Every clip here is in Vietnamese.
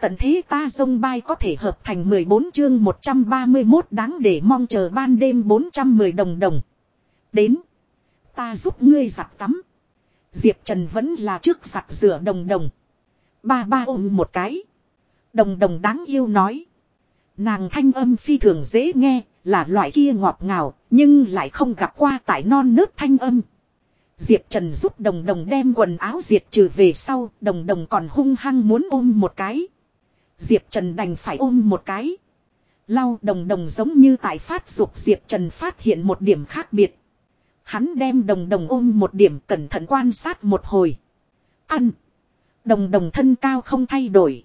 Tận thế ta dông bay có thể hợp thành 14 chương 131 đáng để mong chờ ban đêm 410 đồng đồng. Đến. Ta giúp ngươi giặt tắm. Diệp Trần vẫn là trước giặt rửa đồng đồng. Ba ba ôm một cái. Đồng đồng đáng yêu nói. Nàng thanh âm phi thường dễ nghe, là loại kia ngọt ngào, nhưng lại không gặp qua tại non nước thanh âm. Diệp Trần giúp đồng đồng đem quần áo diệt trừ về sau, đồng đồng còn hung hăng muốn ôm một cái. Diệp Trần đành phải ôm một cái. Lau đồng đồng giống như tại phát dục Diệp Trần phát hiện một điểm khác biệt. Hắn đem đồng đồng ôm một điểm cẩn thận quan sát một hồi. Ăn. Đồng đồng thân cao không thay đổi.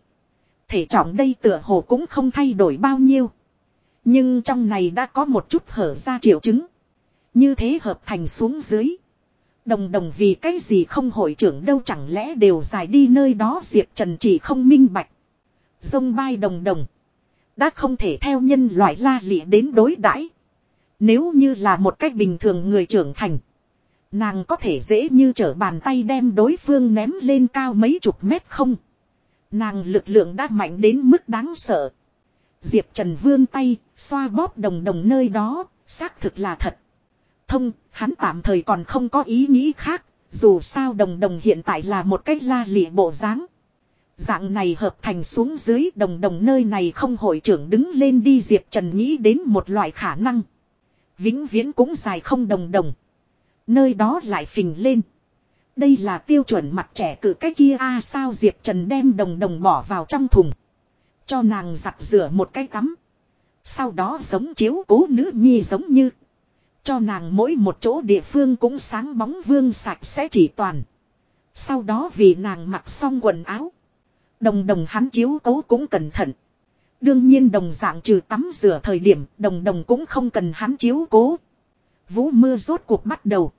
Thể trọng đây tựa hồ cũng không thay đổi bao nhiêu. Nhưng trong này đã có một chút hở ra triệu chứng. Như thế hợp thành xuống dưới. Đồng đồng vì cái gì không hội trưởng đâu chẳng lẽ đều dài đi nơi đó Diệp Trần chỉ không minh bạch. Dông bay đồng đồng. Đã không thể theo nhân loại la lịa đến đối đãi Nếu như là một cách bình thường người trưởng thành. Nàng có thể dễ như trở bàn tay đem đối phương ném lên cao mấy chục mét không. Nàng lực lượng đã mạnh đến mức đáng sợ. Diệp Trần vươn tay, xoa bóp đồng đồng nơi đó, xác thực là thật. Thông, hắn tạm thời còn không có ý nghĩ khác, dù sao đồng đồng hiện tại là một cách la lịa bộ dáng. Dạng này hợp thành xuống dưới đồng đồng nơi này không hội trưởng đứng lên đi Diệp Trần nghĩ đến một loại khả năng. Vĩnh viễn cũng dài không đồng đồng. Nơi đó lại phình lên. Đây là tiêu chuẩn mặt trẻ cử cái kia a sao Diệp Trần đem đồng đồng bỏ vào trong thùng. Cho nàng giặt rửa một cái tắm. Sau đó giống chiếu cố nữ nhi giống như. Cho nàng mỗi một chỗ địa phương cũng sáng bóng vương sạch sẽ chỉ toàn. Sau đó vì nàng mặc xong quần áo. Đồng đồng hắn chiếu cố cũng cẩn thận. Đương nhiên đồng dạng trừ tắm rửa thời điểm đồng đồng cũng không cần hắn chiếu cố. Vũ mưa rốt cuộc bắt đầu.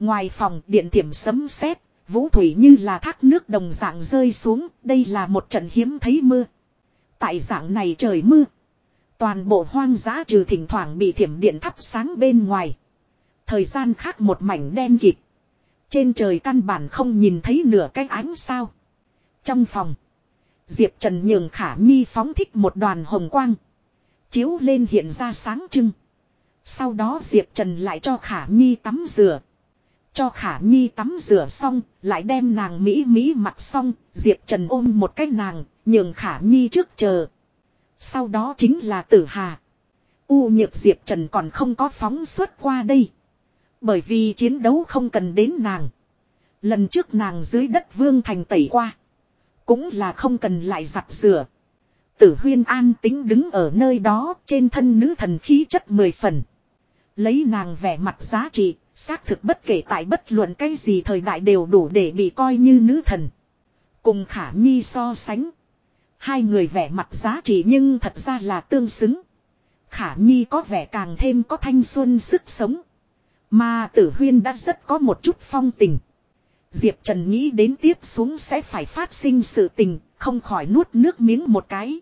Ngoài phòng điện thiểm sấm sét, vũ thủy như là thác nước đồng dạng rơi xuống, đây là một trận hiếm thấy mưa. Tại dạng này trời mưa. Toàn bộ hoang dã trừ thỉnh thoảng bị thiểm điện thắp sáng bên ngoài. Thời gian khác một mảnh đen kịt. Trên trời căn bản không nhìn thấy nửa cái ánh sao. Trong phòng. Diệp Trần nhường khả nhi phóng thích một đoàn hồng quang. Chiếu lên hiện ra sáng trưng. Sau đó Diệp Trần lại cho khả nhi tắm rửa. Cho khả nhi tắm rửa xong, lại đem nàng Mỹ Mỹ mặc xong, Diệp Trần ôm một cái nàng, nhường khả nhi trước chờ. Sau đó chính là tử hà. U nhược Diệp Trần còn không có phóng xuất qua đây. Bởi vì chiến đấu không cần đến nàng. Lần trước nàng dưới đất vương thành tẩy qua. Cũng là không cần lại giặt rửa. Tử huyên an tính đứng ở nơi đó trên thân nữ thần khí chất mười phần. Lấy nàng vẻ mặt giá trị, xác thực bất kể tại bất luận cái gì thời đại đều đủ để bị coi như nữ thần. Cùng khả nhi so sánh. Hai người vẻ mặt giá trị nhưng thật ra là tương xứng. Khả nhi có vẻ càng thêm có thanh xuân sức sống. Mà tử huyên đã rất có một chút phong tình. Diệp Trần nghĩ đến tiếp xuống sẽ phải phát sinh sự tình, không khỏi nuốt nước miếng một cái.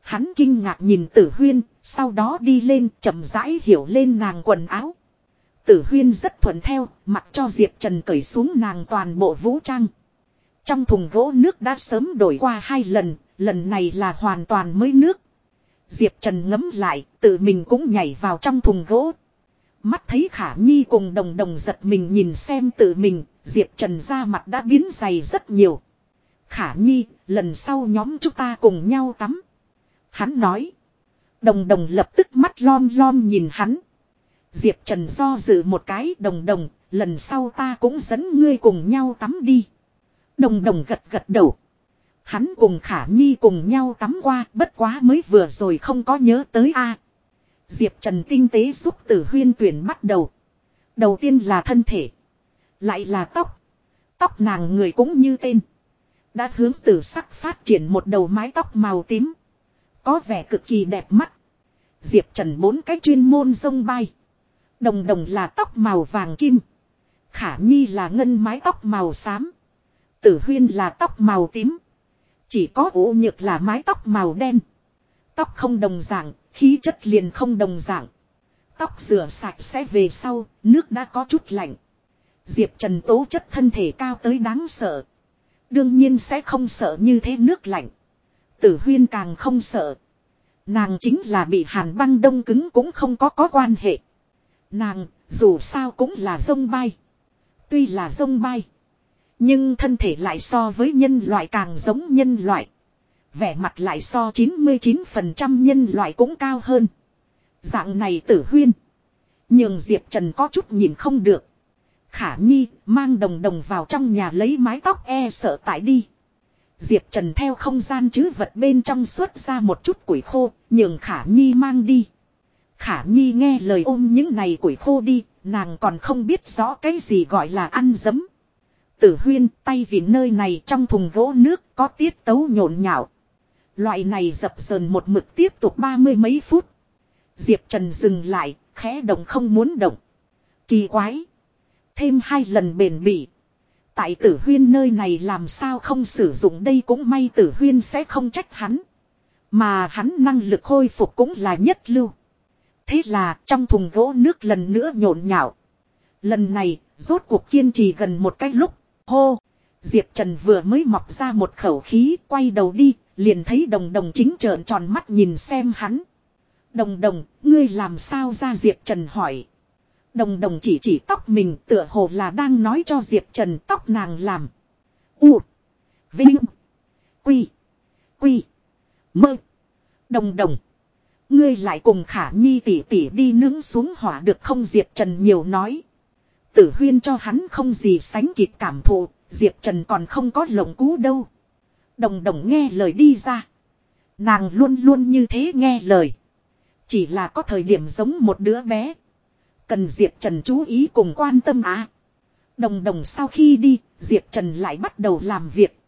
Hắn kinh ngạc nhìn tử huyên, sau đó đi lên chậm rãi hiểu lên nàng quần áo. Tử huyên rất thuận theo, mặc cho Diệp Trần cởi xuống nàng toàn bộ vũ trang. Trong thùng gỗ nước đã sớm đổi qua hai lần, lần này là hoàn toàn mới nước. Diệp Trần ngấm lại, tự mình cũng nhảy vào trong thùng gỗ. Mắt thấy Khả Nhi cùng đồng đồng giật mình nhìn xem tự mình, Diệp Trần ra mặt đã biến dày rất nhiều. Khả Nhi, lần sau nhóm chúng ta cùng nhau tắm. Hắn nói. Đồng đồng lập tức mắt lom lom nhìn hắn. Diệp Trần do dự một cái đồng đồng, lần sau ta cũng dẫn ngươi cùng nhau tắm đi. Đồng đồng gật gật đầu. Hắn cùng Khả Nhi cùng nhau tắm qua, bất quá mới vừa rồi không có nhớ tới a. Diệp Trần tinh tế giúp Tử Huyên tuyển bắt đầu. Đầu tiên là thân thể, lại là tóc. Tóc nàng người cũng như tên. Đã hướng tử sắc phát triển một đầu mái tóc màu tím. Có vẻ cực kỳ đẹp mắt. Diệp Trần bốn cái chuyên môn sông bay. Đồng đồng là tóc màu vàng kim. Khả Nhi là ngân mái tóc màu xám. Tử Huyên là tóc màu tím. Chỉ có ủ nhược là mái tóc màu đen. Tóc không đồng dạng, khí chất liền không đồng dạng. Tóc rửa sạch sẽ về sau, nước đã có chút lạnh. Diệp Trần tố chất thân thể cao tới đáng sợ. Đương nhiên sẽ không sợ như thế nước lạnh. Tử huyên càng không sợ. Nàng chính là bị hàn băng đông cứng cũng không có có quan hệ. Nàng, dù sao cũng là sông bay. Tuy là sông bay. Nhưng thân thể lại so với nhân loại càng giống nhân loại. Vẻ mặt lại so 99% nhân loại cũng cao hơn. Dạng này tử huyên. Nhưng Diệp Trần có chút nhìn không được. Khả Nhi mang đồng đồng vào trong nhà lấy mái tóc e sợ tại đi. Diệp Trần theo không gian chứ vật bên trong xuất ra một chút củi khô, nhường Khả Nhi mang đi. Khả Nhi nghe lời ôm những này củi khô đi, nàng còn không biết rõ cái gì gọi là ăn dấm. Tử huyên tay vì nơi này trong thùng gỗ nước có tiết tấu nhộn nhạo. Loại này dập sờn một mực tiếp tục ba mươi mấy phút. Diệp Trần dừng lại, khẽ động không muốn động. Kỳ quái. Thêm hai lần bền bỉ. Tại tử huyên nơi này làm sao không sử dụng đây cũng may tử huyên sẽ không trách hắn. Mà hắn năng lực khôi phục cũng là nhất lưu. Thế là trong thùng gỗ nước lần nữa nhộn nhạo. Lần này, rốt cuộc kiên trì gần một cái lúc. Hô! Diệp Trần vừa mới mọc ra một khẩu khí, quay đầu đi, liền thấy đồng đồng chính trợn tròn mắt nhìn xem hắn. Đồng đồng, ngươi làm sao ra Diệp Trần hỏi. Đồng đồng chỉ chỉ tóc mình tựa hồ là đang nói cho Diệp Trần tóc nàng làm. U. Vinh. Quy. Quy. Mơ. Đồng đồng. Ngươi lại cùng khả nhi tỉ tỉ đi nướng xuống hỏa được không Diệp Trần nhiều nói. Tử huyên cho hắn không gì sánh kịp cảm thụ, Diệp Trần còn không có lồng cú đâu. Đồng đồng nghe lời đi ra. Nàng luôn luôn như thế nghe lời. Chỉ là có thời điểm giống một đứa bé. Cần Diệp Trần chú ý cùng quan tâm á. Đồng đồng sau khi đi, Diệp Trần lại bắt đầu làm việc.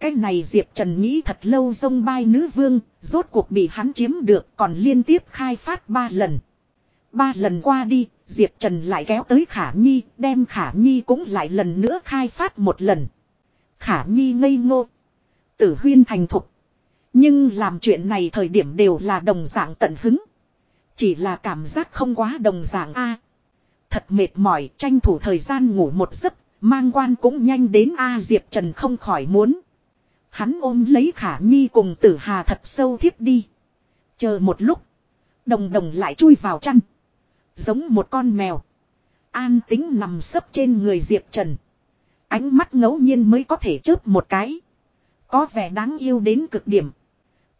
Cái này Diệp Trần nghĩ thật lâu dông bai nữ vương, rốt cuộc bị hắn chiếm được còn liên tiếp khai phát ba lần. Ba lần qua đi, Diệp Trần lại kéo tới Khả Nhi, đem Khả Nhi cũng lại lần nữa khai phát một lần. Khả Nhi ngây ngô. Tử huyên thành thục. Nhưng làm chuyện này thời điểm đều là đồng dạng tận hứng. Chỉ là cảm giác không quá đồng dạng a. thật mệt mỏi, tranh thủ thời gian ngủ một giấc, mang quan cũng nhanh đến a Diệp Trần không khỏi muốn. Hắn ôm lấy Khả Nhi cùng Tử Hà thật sâu thiếp đi. Chờ một lúc, đồng đồng lại chui vào chăn. Giống một con mèo. An tính nằm sấp trên người Diệp Trần. Ánh mắt ngẫu nhiên mới có thể chớp một cái. Có vẻ đáng yêu đến cực điểm.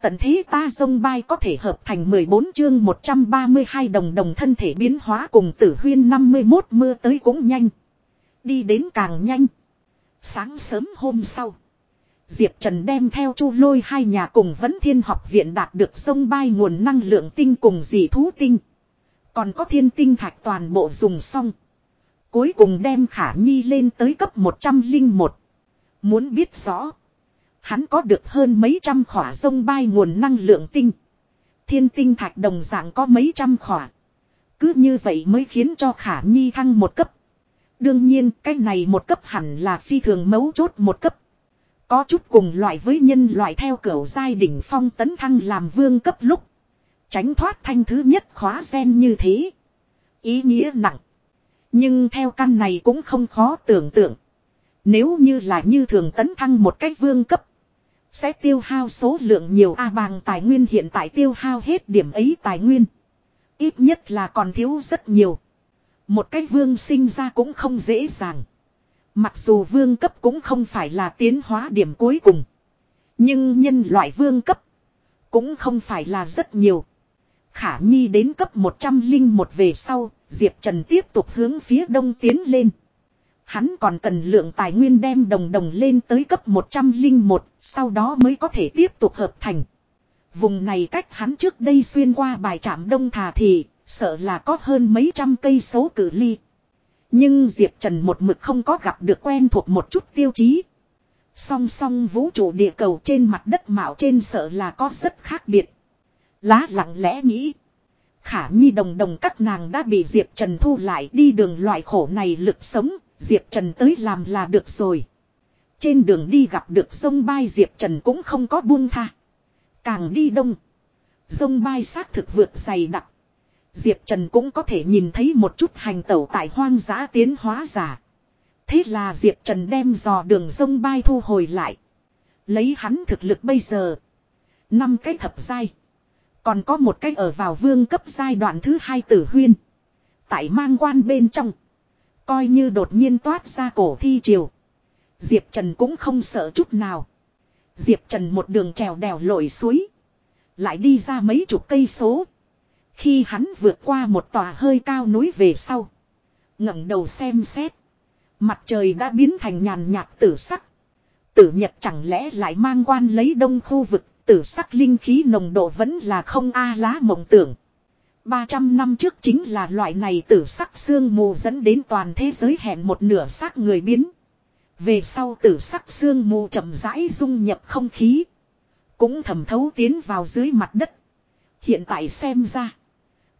Tận thế ta sông bay có thể hợp thành 14 chương 132 đồng đồng thân thể biến hóa cùng tử huyên 51 mưa tới cũng nhanh. Đi đến càng nhanh. Sáng sớm hôm sau. Diệp Trần đem theo chu lôi hai nhà cùng vấn thiên học viện đạt được sông bay nguồn năng lượng tinh cùng dị thú tinh. Còn có thiên tinh thạch toàn bộ dùng xong. Cuối cùng đem khả nhi lên tới cấp 101. Muốn biết rõ. Hắn có được hơn mấy trăm khỏa sông bay nguồn năng lượng tinh. Thiên tinh thạch đồng dạng có mấy trăm khỏa. Cứ như vậy mới khiến cho khả nhi thăng một cấp. Đương nhiên, cái này một cấp hẳn là phi thường mấu chốt một cấp. Có chút cùng loại với nhân loại theo cửa giai đỉnh phong tấn thăng làm vương cấp lúc. Tránh thoát thanh thứ nhất khóa sen như thế. Ý nghĩa nặng. Nhưng theo căn này cũng không khó tưởng tượng. Nếu như là như thường tấn thăng một cách vương cấp. Sẽ tiêu hao số lượng nhiều A bàng tài nguyên hiện tại tiêu hao hết điểm ấy tài nguyên. Ít nhất là còn thiếu rất nhiều. Một cách vương sinh ra cũng không dễ dàng. Mặc dù vương cấp cũng không phải là tiến hóa điểm cuối cùng. Nhưng nhân loại vương cấp cũng không phải là rất nhiều. Khả Nhi đến cấp 101 về sau, Diệp Trần tiếp tục hướng phía đông tiến lên. Hắn còn cần lượng tài nguyên đem đồng đồng lên tới cấp 101, sau đó mới có thể tiếp tục hợp thành. Vùng này cách hắn trước đây xuyên qua bài trạm đông thà thì, sợ là có hơn mấy trăm cây số cử ly. Nhưng Diệp Trần một mực không có gặp được quen thuộc một chút tiêu chí. Song song vũ trụ địa cầu trên mặt đất mạo trên sợ là có rất khác biệt. Lá lặng lẽ nghĩ. Khả nhi đồng đồng các nàng đã bị Diệp Trần thu lại đi đường loại khổ này lực sống, Diệp Trần tới làm là được rồi. Trên đường đi gặp được sông bay Diệp Trần cũng không có buông tha. Càng đi đông. Sông bay xác thực vượt dày đặc. Diệp Trần cũng có thể nhìn thấy một chút hành tẩu tại hoang dã tiến hóa giả. Thế là Diệp Trần đem dò đường sông bay thu hồi lại. Lấy hắn thực lực bây giờ. năm cái thập giai. Còn có một cái ở vào vương cấp giai đoạn thứ hai tử huyên. Tại mang quan bên trong. Coi như đột nhiên toát ra cổ thi triều. Diệp Trần cũng không sợ chút nào. Diệp Trần một đường trèo đèo lội suối. Lại đi ra mấy chục cây số. Khi hắn vượt qua một tòa hơi cao núi về sau. ngẩng đầu xem xét. Mặt trời đã biến thành nhàn nhạt tử sắc. Tử nhật chẳng lẽ lại mang quan lấy đông khu vực. Tử sắc linh khí nồng độ vẫn là không a lá mộng tưởng. 300 năm trước chính là loại này tử sắc xương mù dẫn đến toàn thế giới hẹn một nửa xác người biến. Về sau tử sắc xương mù chậm rãi dung nhập không khí. Cũng thẩm thấu tiến vào dưới mặt đất. Hiện tại xem ra.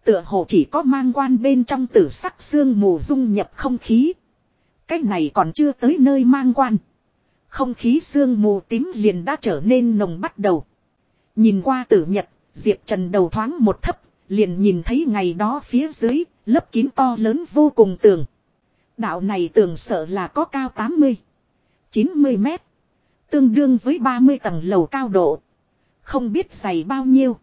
Tựa hồ chỉ có mang quan bên trong tử sắc xương mù dung nhập không khí. Cách này còn chưa tới nơi mang quan. Không khí xương mù tím liền đã trở nên nồng bắt đầu. Nhìn qua tử nhật, Diệp Trần đầu thoáng một thấp, liền nhìn thấy ngày đó phía dưới, lớp kín to lớn vô cùng tường. Đạo này tường sợ là có cao 80, 90 mét. Tương đương với 30 tầng lầu cao độ. Không biết dày bao nhiêu.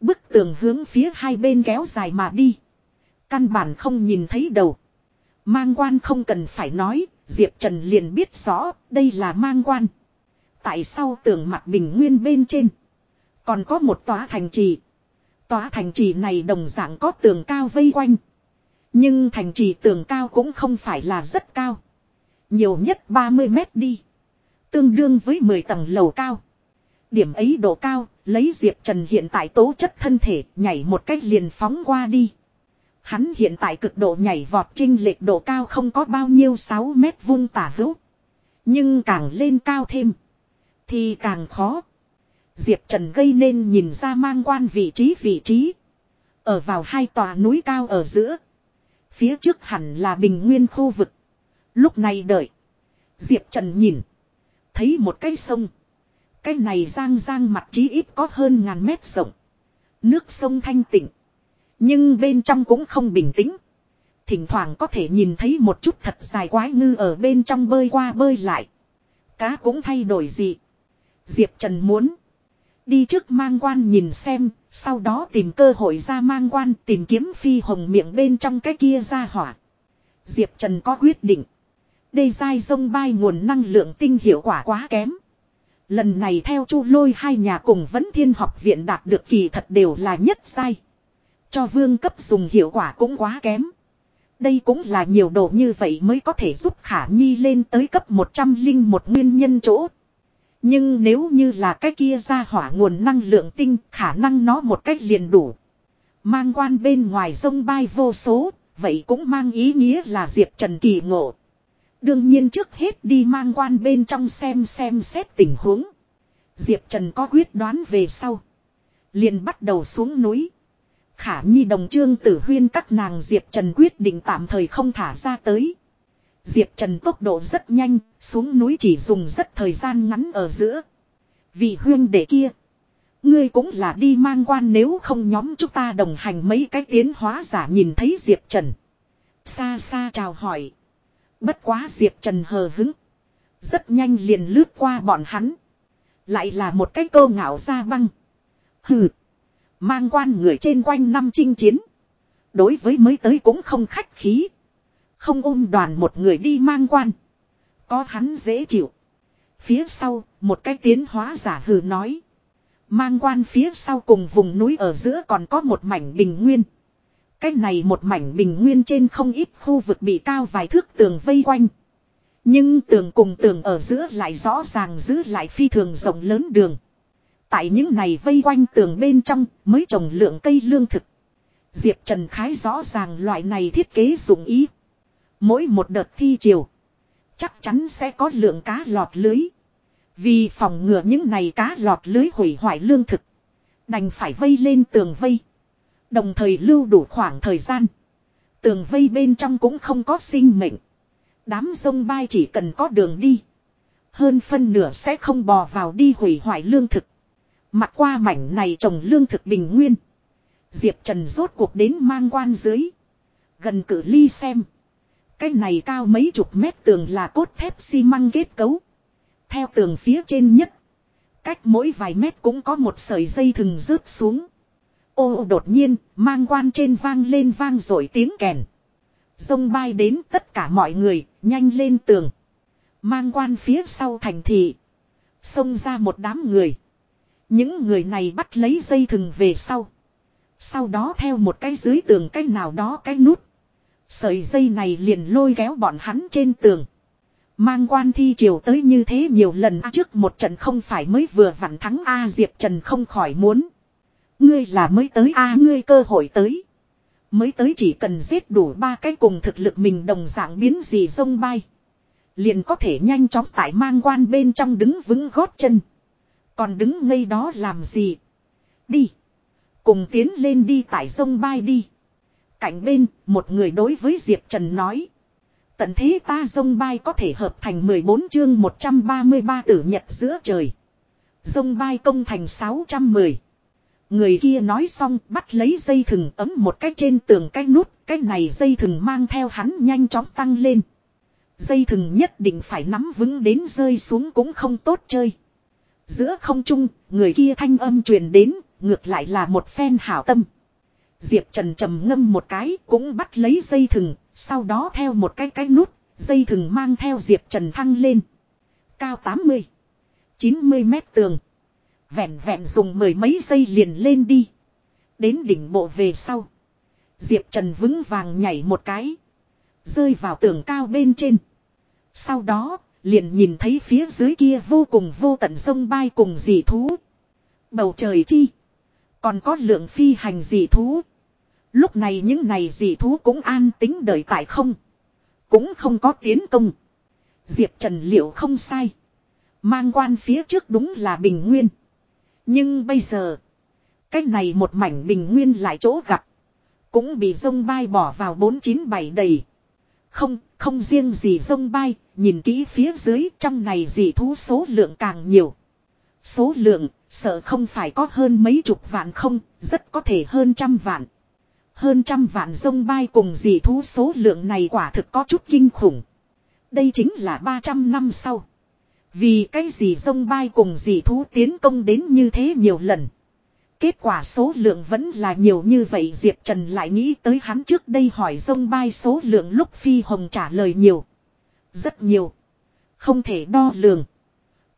Bức tường hướng phía hai bên kéo dài mà đi. Căn bản không nhìn thấy đầu. Mang quan không cần phải nói, Diệp Trần liền biết rõ, đây là mang quan. Tại sao tường mặt bình nguyên bên trên. Còn có một tòa thành trì. Tòa thành trì này đồng dạng có tường cao vây quanh. Nhưng thành trì tường cao cũng không phải là rất cao. Nhiều nhất 30 mét đi. Tương đương với 10 tầng lầu cao. Điểm ấy độ cao, lấy Diệp Trần hiện tại tố chất thân thể, nhảy một cách liền phóng qua đi. Hắn hiện tại cực độ nhảy vọt trinh lệch độ cao không có bao nhiêu 6 mét vuông tả hữu. Nhưng càng lên cao thêm, thì càng khó. Diệp Trần gây nên nhìn ra mang quan vị trí vị trí. Ở vào hai tòa núi cao ở giữa. Phía trước hẳn là bình nguyên khu vực. Lúc này đợi. Diệp Trần nhìn. Thấy một cái sông. Cái này giang giang mặt chí ít có hơn ngàn mét rộng. Nước sông thanh tịnh. Nhưng bên trong cũng không bình tĩnh. Thỉnh thoảng có thể nhìn thấy một chút thật dài quái ngư ở bên trong bơi qua bơi lại. Cá cũng thay đổi gì. Diệp Trần muốn. Đi trước mang quan nhìn xem, sau đó tìm cơ hội ra mang quan tìm kiếm phi hồng miệng bên trong cái kia ra hỏa. Diệp Trần có quyết định. Đây dai sông bay nguồn năng lượng tinh hiệu quả quá kém. Lần này theo chu lôi hai nhà cùng vấn thiên học viện đạt được kỳ thật đều là nhất sai. Cho vương cấp dùng hiệu quả cũng quá kém. Đây cũng là nhiều độ như vậy mới có thể giúp khả nhi lên tới cấp 100 linh một nguyên nhân chỗ. Nhưng nếu như là cái kia ra hỏa nguồn năng lượng tinh khả năng nó một cách liền đủ. Mang quan bên ngoài sông bay vô số, vậy cũng mang ý nghĩa là Diệp Trần kỳ ngộ. Đương nhiên trước hết đi mang quan bên trong xem xem xét tình huống. Diệp Trần có quyết đoán về sau. Liền bắt đầu xuống núi. Khả Nhi đồng trương tử huyên các nàng Diệp Trần quyết định tạm thời không thả ra tới. Diệp Trần tốc độ rất nhanh, xuống núi chỉ dùng rất thời gian ngắn ở giữa. Vì huyên đệ kia. Ngươi cũng là đi mang quan nếu không nhóm chúng ta đồng hành mấy cái tiến hóa giả nhìn thấy Diệp Trần. Xa xa chào hỏi. Bất quá Diệp Trần hờ hứng. Rất nhanh liền lướt qua bọn hắn. Lại là một cái câu ngạo ra băng. Hừ. Mang quan người trên quanh năm chinh chiến. Đối với mới tới cũng không khách khí. Không ôm đoàn một người đi mang quan. Có hắn dễ chịu. Phía sau, một cái tiến hóa giả hừ nói. Mang quan phía sau cùng vùng núi ở giữa còn có một mảnh bình nguyên. cách này một mảnh bình nguyên trên không ít khu vực bị cao vài thước tường vây quanh. Nhưng tường cùng tường ở giữa lại rõ ràng giữ lại phi thường rộng lớn đường. Tại những này vây quanh tường bên trong mới trồng lượng cây lương thực. Diệp Trần Khái rõ ràng loại này thiết kế dụng ý. Mỗi một đợt thi chiều. Chắc chắn sẽ có lượng cá lọt lưới. Vì phòng ngừa những này cá lọt lưới hủy hoại lương thực. Đành phải vây lên tường vây. Đồng thời lưu đủ khoảng thời gian. Tường vây bên trong cũng không có sinh mệnh. Đám sông bay chỉ cần có đường đi. Hơn phân nửa sẽ không bò vào đi hủy hoại lương thực. Mặt qua mảnh này trồng lương thực bình nguyên. Diệp Trần rốt cuộc đến mang quan dưới. Gần cử ly xem. Cái này cao mấy chục mét tường là cốt thép xi măng kết cấu. Theo tường phía trên nhất. cách mỗi vài mét cũng có một sợi dây thừng rớt xuống. Ô đột nhiên, mang quan trên vang lên vang rồi tiếng kèn. Dông bay đến tất cả mọi người, nhanh lên tường. Mang quan phía sau thành thị. Xông ra một đám người. Những người này bắt lấy dây thừng về sau. Sau đó theo một cái dưới tường cái nào đó cái nút. Sợi dây này liền lôi kéo bọn hắn trên tường. Mang quan thi triều tới như thế nhiều lần à, trước một trận không phải mới vừa vặn thắng A Diệp Trần không khỏi muốn. Ngươi là mới tới A ngươi cơ hội tới. Mới tới chỉ cần giết đủ ba cái cùng thực lực mình đồng dạng biến gì sông bay. Liền có thể nhanh chóng tại mang quan bên trong đứng vững gót chân. Còn đứng ngây đó làm gì? Đi. Cùng tiến lên đi tại sông bay đi. Cạnh bên, một người đối với Diệp Trần nói. Tận thế ta dông bay có thể hợp thành 14 chương 133 tử nhật giữa trời. Dông bay công thành 610. Người kia nói xong bắt lấy dây thừng ấm một cái trên tường cái nút, cái này dây thừng mang theo hắn nhanh chóng tăng lên. Dây thừng nhất định phải nắm vững đến rơi xuống cũng không tốt chơi. Giữa không trung, người kia thanh âm truyền đến, ngược lại là một phen hảo tâm. Diệp Trần trầm ngâm một cái, cũng bắt lấy dây thừng, sau đó theo một cái cái nút, dây thừng mang theo Diệp Trần thăng lên. Cao 80, 90 mét tường. Vẹn vẹn dùng mười mấy giây liền lên đi. Đến đỉnh bộ về sau. Diệp Trần vững vàng nhảy một cái. Rơi vào tường cao bên trên. Sau đó, liền nhìn thấy phía dưới kia vô cùng vô tận sông bay cùng dị thú. Bầu trời chi. Còn có lượng phi hành dị thú. Lúc này những này dị thú cũng an tính đời tại không. Cũng không có tiến công. Diệp Trần liệu không sai. Mang quan phía trước đúng là bình nguyên. Nhưng bây giờ. Cái này một mảnh bình nguyên lại chỗ gặp. Cũng bị sông bay bỏ vào 497 đầy. Không, không riêng gì sông bay, nhìn kỹ phía dưới trong này dị thú số lượng càng nhiều. Số lượng, sợ không phải có hơn mấy chục vạn không, rất có thể hơn trăm vạn. Hơn trăm vạn sông bay cùng dị thú số lượng này quả thực có chút kinh khủng. Đây chính là 300 năm sau. Vì cái gì sông bay cùng dị thú tiến công đến như thế nhiều lần. Kết quả số lượng vẫn là nhiều như vậy Diệp Trần lại nghĩ tới hắn trước đây hỏi sông bay số lượng lúc Phi Hồng trả lời nhiều. Rất nhiều. Không thể đo lường.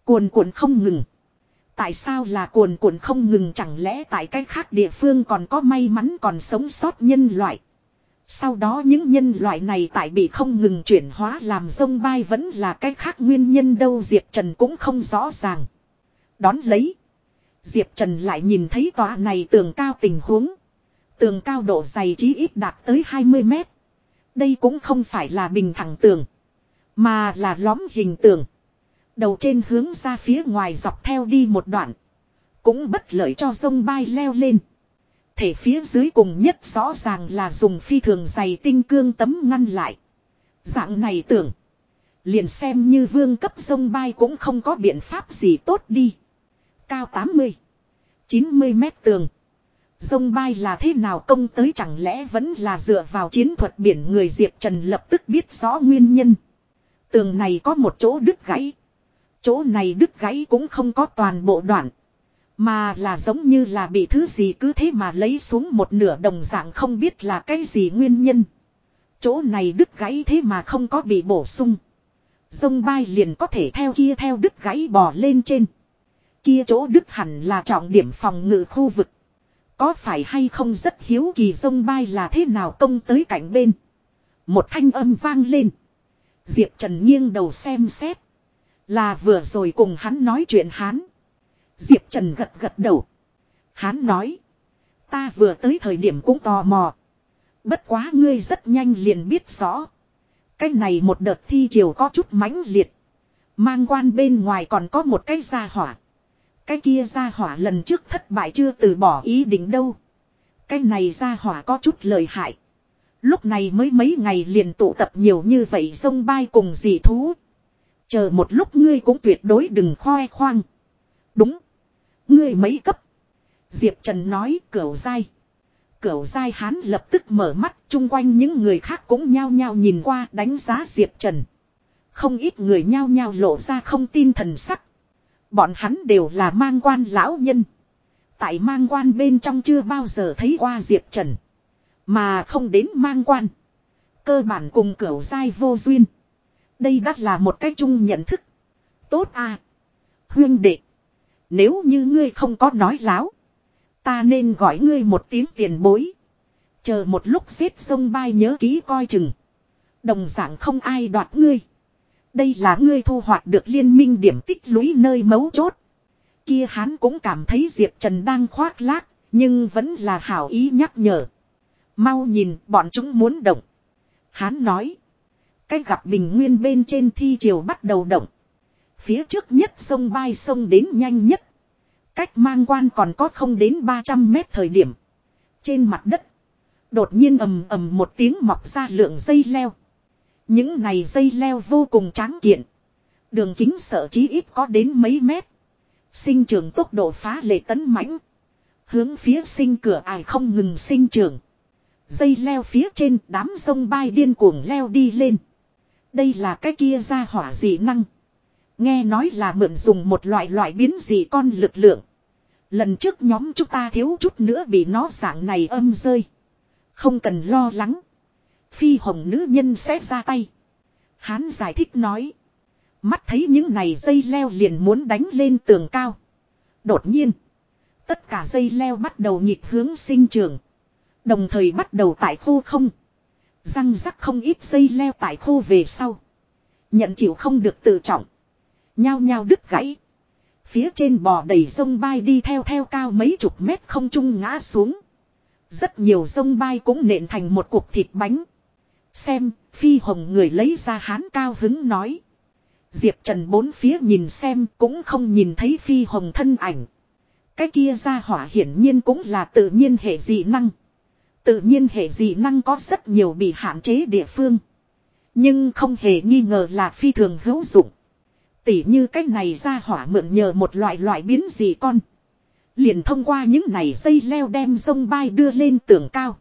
Cuồn cuộn không ngừng. Tại sao là cuồn cuộn không ngừng chẳng lẽ tại cách khác địa phương còn có may mắn còn sống sót nhân loại. Sau đó những nhân loại này tại bị không ngừng chuyển hóa làm sông bay vẫn là cách khác nguyên nhân đâu Diệp Trần cũng không rõ ràng. Đón lấy. Diệp Trần lại nhìn thấy tòa này tường cao tình huống. Tường cao độ dày chí ít đạt tới 20 mét. Đây cũng không phải là bình thẳng tường. Mà là lõm hình tường. Đầu trên hướng ra phía ngoài dọc theo đi một đoạn. Cũng bất lợi cho sông bay leo lên. Thể phía dưới cùng nhất rõ ràng là dùng phi thường dày tinh cương tấm ngăn lại. Dạng này tưởng. Liền xem như vương cấp sông bay cũng không có biện pháp gì tốt đi. Cao 80. 90 mét tường. Sông bay là thế nào công tới chẳng lẽ vẫn là dựa vào chiến thuật biển người Diệp Trần lập tức biết rõ nguyên nhân. Tường này có một chỗ đứt gãy. Chỗ này đứt gãy cũng không có toàn bộ đoạn. Mà là giống như là bị thứ gì cứ thế mà lấy xuống một nửa đồng dạng không biết là cái gì nguyên nhân. Chỗ này đứt gãy thế mà không có bị bổ sung. Dông bay liền có thể theo kia theo đứt gãy bò lên trên. Kia chỗ đứt hẳn là trọng điểm phòng ngự khu vực. Có phải hay không rất hiếu kỳ dông bay là thế nào công tới cạnh bên. Một thanh âm vang lên. Diệp Trần nghiêng đầu xem xét. Là vừa rồi cùng hắn nói chuyện hắn. Diệp Trần gật gật đầu. Hắn nói. Ta vừa tới thời điểm cũng tò mò. Bất quá ngươi rất nhanh liền biết rõ. Cái này một đợt thi chiều có chút mãnh liệt. Mang quan bên ngoài còn có một cái gia hỏa. Cái kia gia hỏa lần trước thất bại chưa từ bỏ ý định đâu. Cái này gia hỏa có chút lời hại. Lúc này mới mấy ngày liền tụ tập nhiều như vậy sông bay cùng dị thú. Chờ một lúc ngươi cũng tuyệt đối đừng khoe khoang. Đúng. Ngươi mấy cấp. Diệp Trần nói cửu dai. Cửu dai hán lập tức mở mắt, chung quanh những người khác cũng nhao nhao nhìn qua, đánh giá Diệp Trần. Không ít người nhao nhao lộ ra không tin thần sắc. Bọn hắn đều là mang quan lão nhân. Tại mang quan bên trong chưa bao giờ thấy qua Diệp Trần. Mà không đến mang quan. Cơ bản cùng cửu dai vô duyên. Đây đắt là một cách chung nhận thức. Tốt à. Huyên đệ. Nếu như ngươi không có nói láo. Ta nên gọi ngươi một tiếng tiền bối. Chờ một lúc xếp sông bay nhớ ký coi chừng. Đồng dạng không ai đoạt ngươi. Đây là ngươi thu hoạch được liên minh điểm tích lũy nơi mấu chốt. Kia hắn cũng cảm thấy Diệp Trần đang khoác lác, nhưng vẫn là hảo ý nhắc nhở. Mau nhìn, bọn chúng muốn động. Hắn nói cách gặp bình nguyên bên trên thi triều bắt đầu động. Phía trước nhất sông bay sông đến nhanh nhất. Cách mang quan còn có không đến 300 mét thời điểm. Trên mặt đất. Đột nhiên ầm ầm một tiếng mọc ra lượng dây leo. Những này dây leo vô cùng tráng kiện. Đường kính sợ chí ít có đến mấy mét. Sinh trưởng tốc độ phá lệ tấn mãnh. Hướng phía sinh cửa ải không ngừng sinh trưởng. Dây leo phía trên đám sông bay điên cuồng leo đi lên. Đây là cái kia ra hỏa dị năng. Nghe nói là mượn dùng một loại loại biến dị con lực lượng. Lần trước nhóm chúng ta thiếu chút nữa bị nó dạng này âm rơi. Không cần lo lắng. Phi hồng nữ nhân sẽ ra tay. Hán giải thích nói. Mắt thấy những này dây leo liền muốn đánh lên tường cao. Đột nhiên. Tất cả dây leo bắt đầu nhịp hướng sinh trường. Đồng thời bắt đầu tại khô không. Răng rắc không ít dây leo tại khô về sau. Nhận chịu không được tự trọng. Nhao nhao đứt gãy. Phía trên bò đầy sông bay đi theo theo cao mấy chục mét không trung ngã xuống. Rất nhiều sông bay cũng nện thành một cục thịt bánh. Xem, phi hồng người lấy ra hán cao hứng nói. Diệp Trần bốn phía nhìn xem cũng không nhìn thấy phi hồng thân ảnh. Cái kia ra hỏa hiển nhiên cũng là tự nhiên hệ dị năng. Tự nhiên hệ dị năng có rất nhiều bị hạn chế địa phương. Nhưng không hề nghi ngờ là phi thường hữu dụng. Tỉ như cách này ra hỏa mượn nhờ một loại loại biến dị con. Liền thông qua những này dây leo đem sông bay đưa lên tường cao.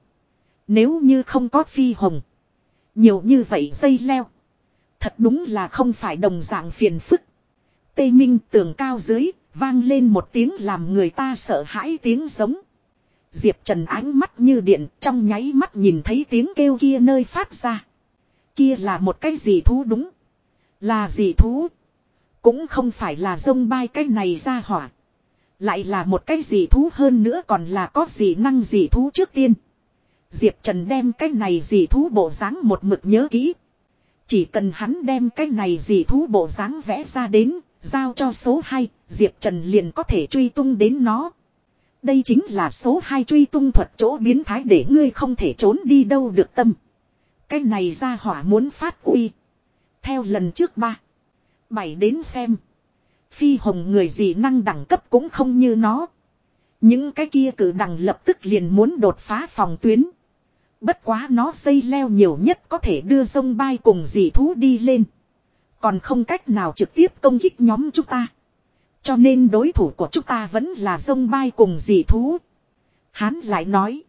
Nếu như không có phi hồng. Nhiều như vậy dây leo. Thật đúng là không phải đồng dạng phiền phức. Tây Minh tường cao dưới, vang lên một tiếng làm người ta sợ hãi tiếng giống. Diệp Trần ánh mắt như điện trong nháy mắt nhìn thấy tiếng kêu kia nơi phát ra. Kia là một cái gì thú đúng. Là gì thú. Cũng không phải là dông bay cái này ra hỏa. Lại là một cái gì thú hơn nữa còn là có gì năng gì thú trước tiên. Diệp Trần đem cái này gì thú bộ dáng một mực nhớ kỹ. Chỉ cần hắn đem cái này gì thú bộ dáng vẽ ra đến, giao cho số 2, Diệp Trần liền có thể truy tung đến nó. Đây chính là số 2 truy tung thuật chỗ biến thái để ngươi không thể trốn đi đâu được tâm. Cái này ra hỏa muốn phát uy. Theo lần trước ba. Bảy đến xem. Phi hồng người gì năng đẳng cấp cũng không như nó. Những cái kia cử đằng lập tức liền muốn đột phá phòng tuyến. Bất quá nó xây leo nhiều nhất có thể đưa sông bay cùng dị thú đi lên. Còn không cách nào trực tiếp công kích nhóm chúng ta. Cho nên đối thủ của chúng ta vẫn là sông bay cùng dị thú. Hắn lại nói.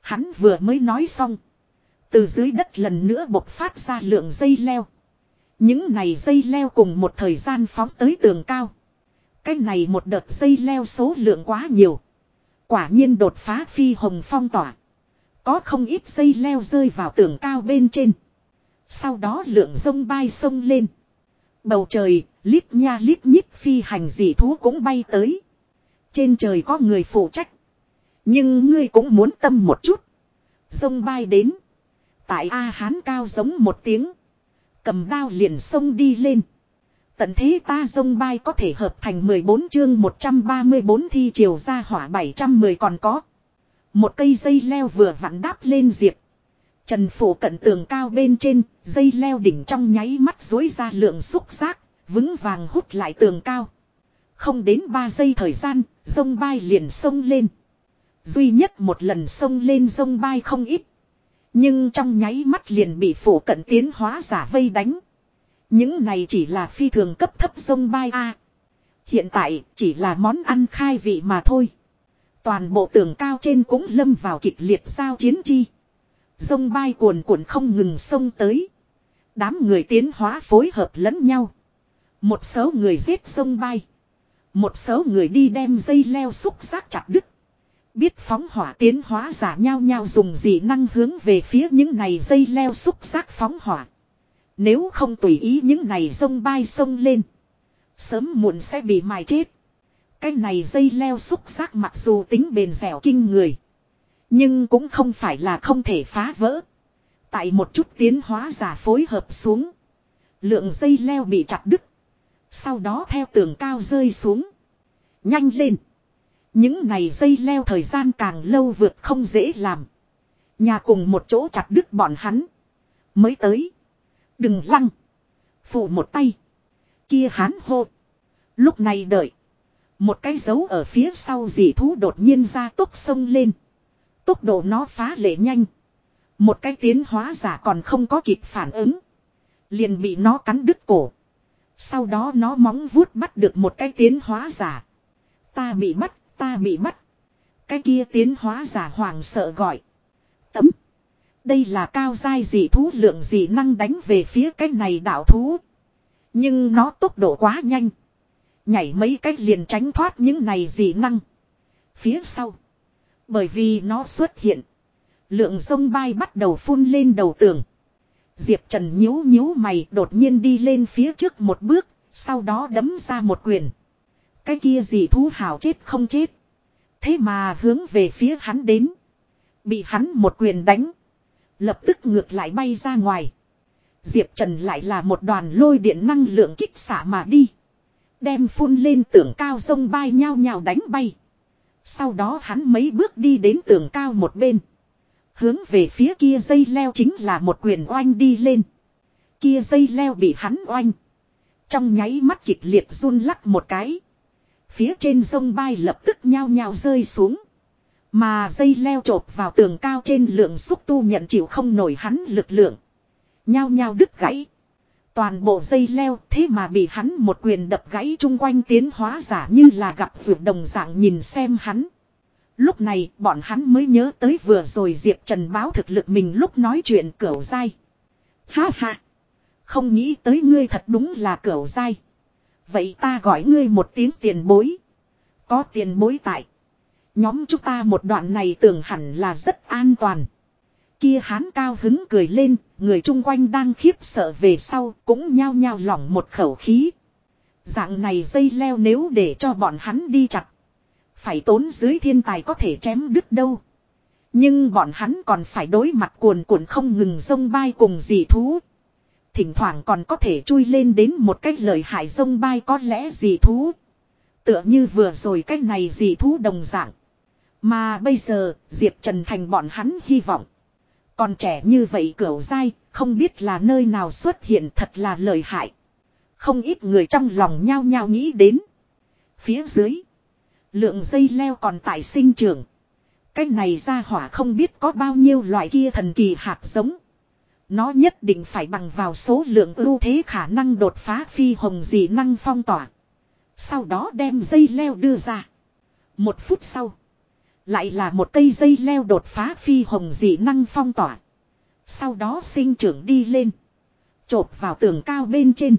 Hắn vừa mới nói xong. Từ dưới đất lần nữa bộc phát ra lượng dây leo. Những này dây leo cùng một thời gian phóng tới tường cao. Cái này một đợt dây leo số lượng quá nhiều. Quả nhiên đột phá phi hồng phong tỏa. Có không ít dây leo rơi vào tường cao bên trên. Sau đó lượng sông bay sông lên. Bầu trời, lít nha lít nhít phi hành dị thú cũng bay tới. Trên trời có người phụ trách. Nhưng ngươi cũng muốn tâm một chút. Sông bay đến. Tại A Hán cao giống một tiếng. Cầm đao liền sông đi lên. Tận thế ta sông bay có thể hợp thành 14 chương 134 thi triều ra hỏa 710 còn có. Một cây dây leo vừa vặn đáp lên diệp. Trần phủ cận tường cao bên trên, dây leo đỉnh trong nháy mắt dối ra lượng xúc giác, vững vàng hút lại tường cao. Không đến 3 giây thời gian, sông bay liền sông lên. Duy nhất một lần sông lên sông bay không ít. Nhưng trong nháy mắt liền bị phủ cận tiến hóa giả vây đánh. Những này chỉ là phi thường cấp thấp sông bay A. Hiện tại chỉ là món ăn khai vị mà thôi. Toàn bộ tường cao trên cũng lâm vào kịch liệt giao chiến chi. Sông bay cuồn cuộn không ngừng sông tới. Đám người tiến hóa phối hợp lẫn nhau. Một số người giết sông bay. Một số người đi đem dây leo xúc giác chặt đứt. Biết phóng hỏa tiến hóa giả nhau nhau dùng dị năng hướng về phía những này dây leo xúc giác phóng hỏa. Nếu không tùy ý những này sông bay sông lên. Sớm muộn sẽ bị mài chết. Cái này dây leo xúc giác mặc dù tính bền dẻo kinh người. Nhưng cũng không phải là không thể phá vỡ. Tại một chút tiến hóa giả phối hợp xuống. Lượng dây leo bị chặt đứt. Sau đó theo tường cao rơi xuống. Nhanh lên. Những này dây leo thời gian càng lâu vượt không dễ làm. Nhà cùng một chỗ chặt đứt bọn hắn. Mới tới. Đừng lăng. Phụ một tay. Kia hán hô. Lúc này đợi. Một cái dấu ở phía sau dị thú đột nhiên ra tốc sông lên. Tốc độ nó phá lệ nhanh. Một cái tiến hóa giả còn không có kịp phản ứng. Liền bị nó cắn đứt cổ. Sau đó nó móng vuốt bắt được một cái tiến hóa giả. Ta bị bắt, ta bị bắt. Cái kia tiến hóa giả hoàng sợ gọi. Tấm. Đây là cao giai dị thú lượng dị năng đánh về phía cái này đảo thú. Nhưng nó tốc độ quá nhanh. Nhảy mấy cách liền tránh thoát những này dị năng. Phía sau. Bởi vì nó xuất hiện. Lượng sông bay bắt đầu phun lên đầu tường. Diệp Trần nhíu nhíu mày, đột nhiên đi lên phía trước một bước. Sau đó đấm ra một quyền. Cái kia gì thú hào chết không chết. Thế mà hướng về phía hắn đến. Bị hắn một quyền đánh. Lập tức ngược lại bay ra ngoài. Diệp Trần lại là một đoàn lôi điện năng lượng kích xả mà đi. Đem phun lên tưởng cao sông bay nhau nhào đánh bay. Sau đó hắn mấy bước đi đến tường cao một bên. Hướng về phía kia dây leo chính là một quyền oanh đi lên. Kia dây leo bị hắn oanh. Trong nháy mắt kịch liệt run lắc một cái. Phía trên sông bay lập tức nhao nhao rơi xuống. Mà dây leo chộp vào tường cao trên lượng xúc tu nhận chịu không nổi hắn lực lượng. Nhao nhao đứt gãy. Toàn bộ dây leo, thế mà bị hắn một quyền đập gãy chung quanh tiến hóa giả như là gặp vượt đồng dạng nhìn xem hắn. Lúc này, bọn hắn mới nhớ tới vừa rồi Diệp Trần báo thực lực mình lúc nói chuyện cửu dai. Ha ha. Không nghĩ tới ngươi thật đúng là cửu dai. Vậy ta gọi ngươi một tiếng tiền bối. Có tiền bối tại. Nhóm chúng ta một đoạn này tưởng hẳn là rất an toàn. Kia hán cao hứng cười lên, người chung quanh đang khiếp sợ về sau cũng nhao nhao lỏng một khẩu khí. Dạng này dây leo nếu để cho bọn hắn đi chặt. Phải tốn dưới thiên tài có thể chém đứt đâu. Nhưng bọn hắn còn phải đối mặt cuồn cuộn không ngừng sông bay cùng dị thú. Thỉnh thoảng còn có thể chui lên đến một cách lời hại sông bay có lẽ dị thú. Tựa như vừa rồi cách này dị thú đồng dạng. Mà bây giờ, Diệp Trần thành bọn hắn hy vọng. Còn trẻ như vậy cửu dai, không biết là nơi nào xuất hiện thật là lợi hại. Không ít người trong lòng nhao nhao nghĩ đến. Phía dưới, lượng dây leo còn tại sinh trưởng. Cái này ra hỏa không biết có bao nhiêu loại kia thần kỳ hạt giống. Nó nhất định phải bằng vào số lượng ưu thế khả năng đột phá phi hồng dị năng phong tỏa. Sau đó đem dây leo đưa ra. Một phút sau. Lại là một cây dây leo đột phá phi hồng dị năng phong tỏa. Sau đó sinh trưởng đi lên. Chộp vào tường cao bên trên.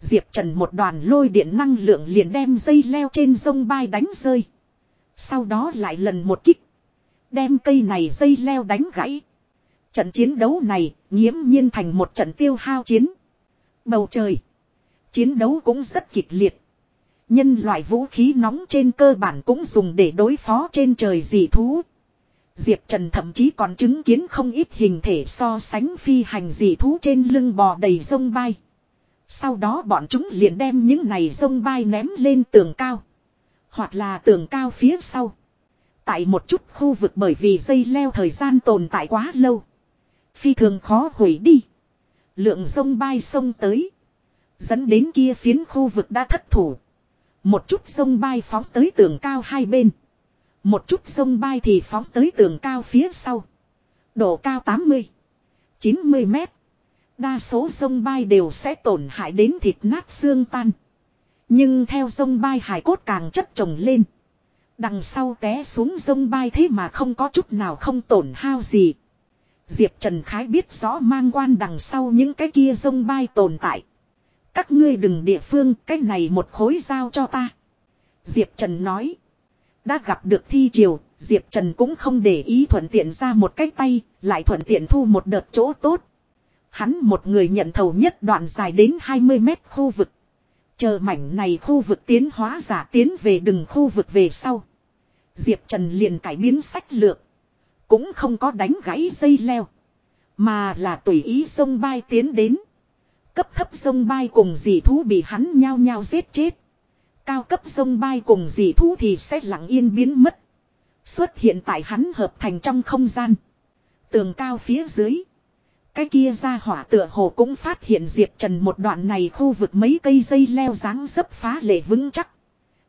Diệp Trần một đoàn lôi điện năng lượng liền đem dây leo trên sông bay đánh rơi. Sau đó lại lần một kích. Đem cây này dây leo đánh gãy. Trận chiến đấu này nghiễm nhiên thành một trận tiêu hao chiến. Bầu trời. Chiến đấu cũng rất kịch liệt. Nhân loại vũ khí nóng trên cơ bản cũng dùng để đối phó trên trời dị thú. Diệp Trần thậm chí còn chứng kiến không ít hình thể so sánh phi hành dị thú trên lưng bò đầy sông bay. Sau đó bọn chúng liền đem những này sông bay ném lên tường cao. Hoặc là tường cao phía sau. Tại một chút khu vực bởi vì dây leo thời gian tồn tại quá lâu. Phi thường khó hủy đi. Lượng sông bay sông tới. Dẫn đến kia phiến khu vực đã thất thủ. Một chút sông bay phóng tới tường cao hai bên. Một chút sông bay thì phóng tới tường cao phía sau. Độ cao 80, 90 mét. Đa số sông bay đều sẽ tổn hại đến thịt nát xương tan. Nhưng theo sông bay hải cốt càng chất chồng lên. Đằng sau té xuống sông bay thế mà không có chút nào không tổn hao gì. Diệp Trần Khái biết rõ mang quan đằng sau những cái kia sông bay tồn tại. Các ngươi đừng địa phương, cái này một khối giao cho ta. Diệp Trần nói. Đã gặp được thi triều, Diệp Trần cũng không để ý thuận tiện ra một cái tay, lại thuận tiện thu một đợt chỗ tốt. Hắn một người nhận thầu nhất đoạn dài đến 20 mét khu vực. Chờ mảnh này khu vực tiến hóa giả tiến về đừng khu vực về sau. Diệp Trần liền cải biến sách lược. Cũng không có đánh gãy dây leo. Mà là tùy ý sông bay tiến đến. Cấp thấp sông bay cùng dì thú bị hắn nhao nhao giết chết. Cao cấp sông bay cùng dì thú thì sẽ lặng yên biến mất. Xuất hiện tại hắn hợp thành trong không gian. Tường cao phía dưới. Cái kia ra hỏa tựa hồ cũng phát hiện Diệp Trần một đoạn này khu vực mấy cây dây leo dáng dấp phá lệ vững chắc.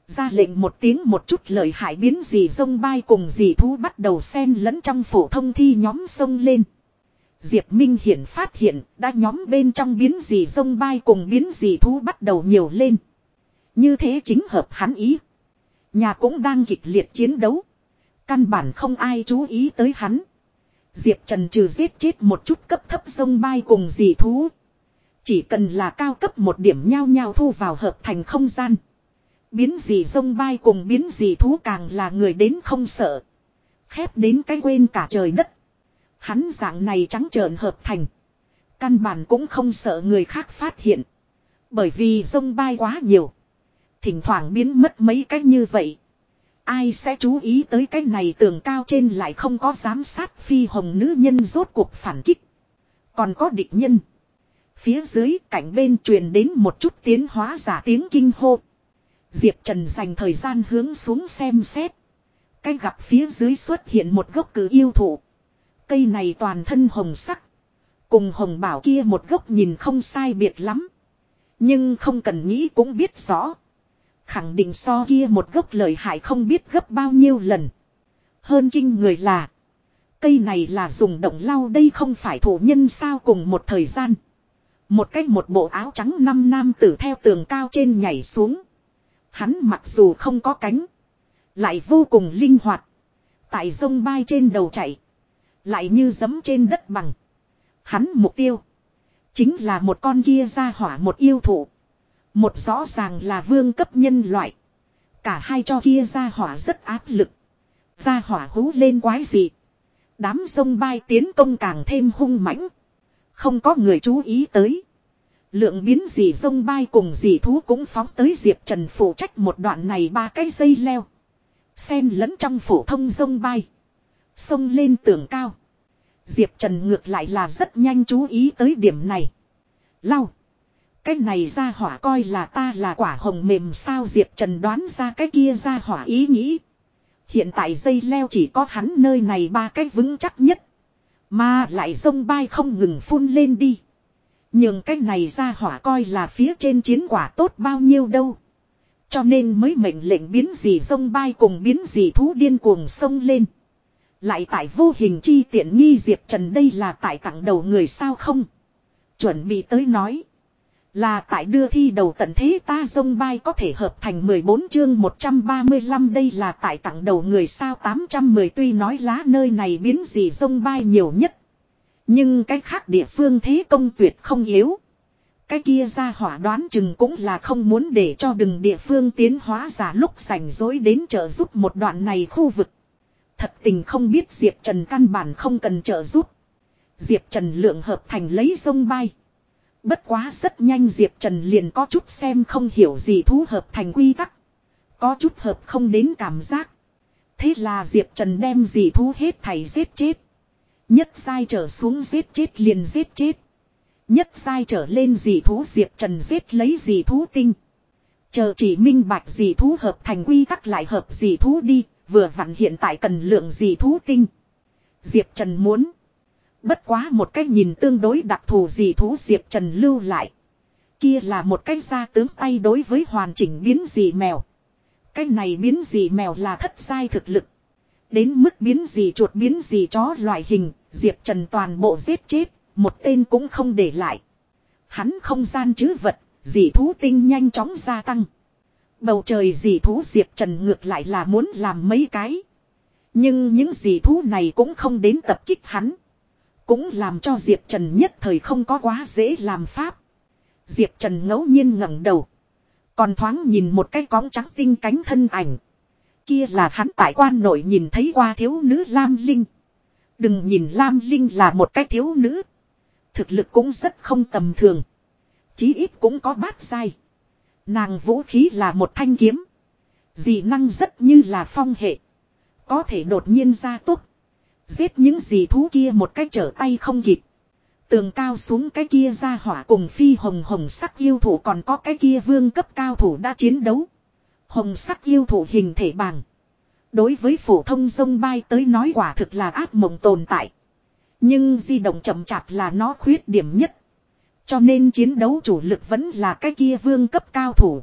Ra lệnh một tiếng một chút lời hại biến gì sông bay cùng dì thú bắt đầu xen lẫn trong phổ thông thi nhóm sông lên. Diệp Minh Hiển phát hiện, đã nhóm bên trong biến gì sông bay cùng biến gì thú bắt đầu nhiều lên. Như thế chính hợp hắn ý. Nhà cũng đang kịch liệt chiến đấu. Căn bản không ai chú ý tới hắn. Diệp Trần trừ giết chết một chút cấp thấp sông bay cùng dị thú. Chỉ cần là cao cấp một điểm nhau nhau thu vào hợp thành không gian. Biến gì sông bay cùng biến gì thú càng là người đến không sợ. Khép đến cái quên cả trời đất. Hắn dạng này trắng trợn hợp thành. Căn bản cũng không sợ người khác phát hiện. Bởi vì sông bay quá nhiều. Thỉnh thoảng biến mất mấy cách như vậy. Ai sẽ chú ý tới cái này tường cao trên lại không có giám sát phi hồng nữ nhân rốt cuộc phản kích. Còn có địch nhân. Phía dưới cảnh bên truyền đến một chút tiến hóa giả tiếng kinh hô. Diệp Trần dành thời gian hướng xuống xem xét. Cái gặp phía dưới xuất hiện một gốc cử yêu thụ. Cây này toàn thân hồng sắc. Cùng hồng bảo kia một gốc nhìn không sai biệt lắm. Nhưng không cần nghĩ cũng biết rõ. Khẳng định so kia một gốc lợi hại không biết gấp bao nhiêu lần. Hơn kinh người là. Cây này là dùng động lau đây không phải thủ nhân sao cùng một thời gian. Một cách một bộ áo trắng năm nam tử theo tường cao trên nhảy xuống. Hắn mặc dù không có cánh. Lại vô cùng linh hoạt. Tại sông bay trên đầu chạy. Lại như giấm trên đất bằng. Hắn mục tiêu. Chính là một con kia ra hỏa một yêu thụ. Một rõ ràng là vương cấp nhân loại. Cả hai cho kia ra hỏa rất áp lực. Ra hỏa hú lên quái gì. Đám sông bay tiến công càng thêm hung mãnh. Không có người chú ý tới. Lượng biến gì sông bay cùng gì thú cũng phóng tới Diệp Trần phụ trách một đoạn này ba cái dây leo. Xen lẫn trong phổ thông sông bay xông lên tường cao. Diệp Trần ngược lại là rất nhanh chú ý tới điểm này. Lau. Cái này ra hỏa coi là ta là quả hồng mềm sao Diệp Trần đoán ra cái kia ra hỏa ý nghĩ. Hiện tại dây leo chỉ có hắn nơi này ba cái vững chắc nhất. Mà lại sông bay không ngừng phun lên đi. Nhưng cái này ra hỏa coi là phía trên chiến quả tốt bao nhiêu đâu. Cho nên mới mệnh lệnh biến gì sông bay cùng biến gì thú điên cuồng sông lên. Lại tại vô hình chi tiện nghi Diệp Trần đây là tại tặng đầu người sao không. Chuẩn bị tới nói. Là tại đưa thi đầu tận thế ta dông bay có thể hợp thành 14 chương 135 đây là tại tặng đầu người sao 810 tuy nói lá nơi này biến gì dông bay nhiều nhất. Nhưng cái khác địa phương thế công tuyệt không yếu. Cái kia ra hỏa đoán chừng cũng là không muốn để cho đừng địa phương tiến hóa giả lúc rảnh dối đến trợ giúp một đoạn này khu vực. Thật tình không biết Diệp Trần căn bản không cần trợ giúp. Diệp Trần lượng hợp thành lấy sông bay. Bất quá rất nhanh Diệp Trần liền có chút xem không hiểu gì thú hợp thành quy tắc. Có chút hợp không đến cảm giác. Thế là Diệp Trần đem gì thú hết thầy giết chết. Nhất sai trở xuống giết chết liền giết chết. Nhất sai trở lên gì thú Diệp Trần giết lấy gì thú tinh. Chờ chỉ minh bạch gì thú hợp thành quy tắc lại hợp gì thú đi, vừa vặn hiện tại cần lượng gì thú tinh. Diệp Trần muốn. Bất quá một cách nhìn tương đối đặc thù gì thú Diệp Trần lưu lại. Kia là một cách ra tướng tay đối với hoàn chỉnh biến gì mèo. Cái này biến gì mèo là thất sai thực lực. Đến mức biến gì chuột biến gì chó loại hình, Diệp Trần toàn bộ giết chết, một tên cũng không để lại. Hắn không gian chứ vật, dị thú tinh nhanh chóng gia tăng. Bầu trời dị thú Diệp Trần ngược lại là muốn làm mấy cái. Nhưng những dị thú này cũng không đến tập kích hắn. Cũng làm cho Diệp Trần nhất thời không có quá dễ làm pháp. Diệp Trần ngẫu nhiên ngẩng đầu. Còn thoáng nhìn một cái cóng trắng tinh cánh thân ảnh. Kia là hắn tại quan nội nhìn thấy qua thiếu nữ Lam Linh. Đừng nhìn Lam Linh là một cái thiếu nữ. Thực lực cũng rất không tầm thường. Chí ít cũng có bát sai. Nàng vũ khí là một thanh kiếm. Dị năng rất như là phong hệ. Có thể đột nhiên ra tốt. Giết những gì thú kia một cách trở tay không kịp. Tường cao xuống cái kia ra hỏa cùng phi hồng hồng sắc yêu thủ còn có cái kia vương cấp cao thủ đã chiến đấu. Hồng sắc yêu thủ hình thể bằng. Đối với phổ thông sông bay tới nói quả thực là ác mộng tồn tại. Nhưng di động chậm chạp là nó khuyết điểm nhất. Cho nên chiến đấu chủ lực vẫn là cái kia vương cấp cao thủ.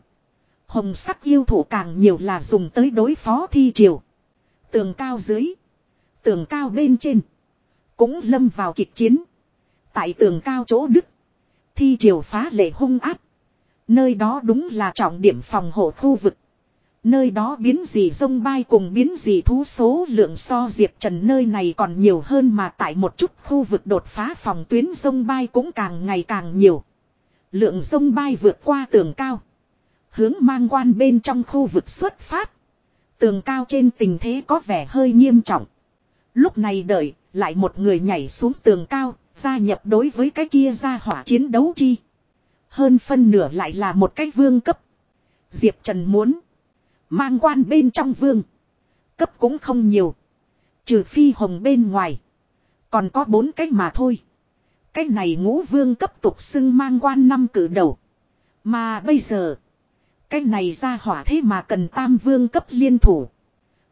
Hồng sắc yêu thủ càng nhiều là dùng tới đối phó thi triều. Tường cao dưới. Tường cao bên trên. Cũng lâm vào kịch chiến. Tại tường cao chỗ Đức. Thi triều phá lệ hung áp. Nơi đó đúng là trọng điểm phòng hộ khu vực. Nơi đó biến gì sông bay cùng biến gì thú số lượng so Diệp Trần nơi này còn nhiều hơn mà tại một chút khu vực đột phá phòng tuyến sông bay cũng càng ngày càng nhiều. Lượng sông bay vượt qua tường cao. Hướng mang quan bên trong khu vực xuất phát. Tường cao trên tình thế có vẻ hơi nghiêm trọng. Lúc này đợi, lại một người nhảy xuống tường cao, gia nhập đối với cái kia ra hỏa chiến đấu chi. Hơn phân nửa lại là một cái vương cấp. Diệp Trần muốn. Mang quan bên trong vương. Cấp cũng không nhiều. Trừ phi hồng bên ngoài. Còn có bốn cái mà thôi. Cái này ngũ vương cấp tục xưng mang quan năm cử đầu. Mà bây giờ. Cái này ra hỏa thế mà cần tam vương cấp liên thủ.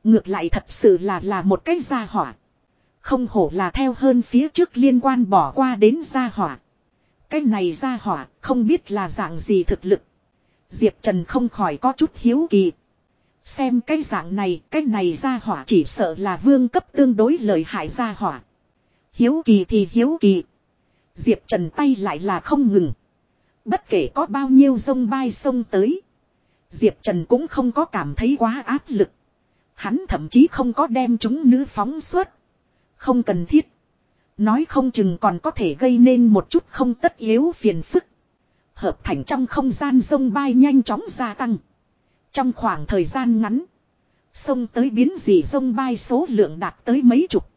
Ngược lại thật sự là là một cái gia hỏa. Không hổ là theo hơn phía trước liên quan bỏ qua đến gia hỏa. Cái này gia hỏa không biết là dạng gì thực lực. Diệp Trần không khỏi có chút hiếu kỳ. Xem cái dạng này, cái này gia hỏa chỉ sợ là vương cấp tương đối lợi hại gia hỏa. Hiếu kỳ thì hiếu kỳ. Diệp Trần tay lại là không ngừng. Bất kể có bao nhiêu sông bay sông tới. Diệp Trần cũng không có cảm thấy quá áp lực. Hắn thậm chí không có đem chúng nữ phóng suốt. Không cần thiết. Nói không chừng còn có thể gây nên một chút không tất yếu phiền phức. Hợp thành trong không gian sông bay nhanh chóng gia tăng. Trong khoảng thời gian ngắn. Sông tới biến gì sông bay số lượng đạt tới mấy chục.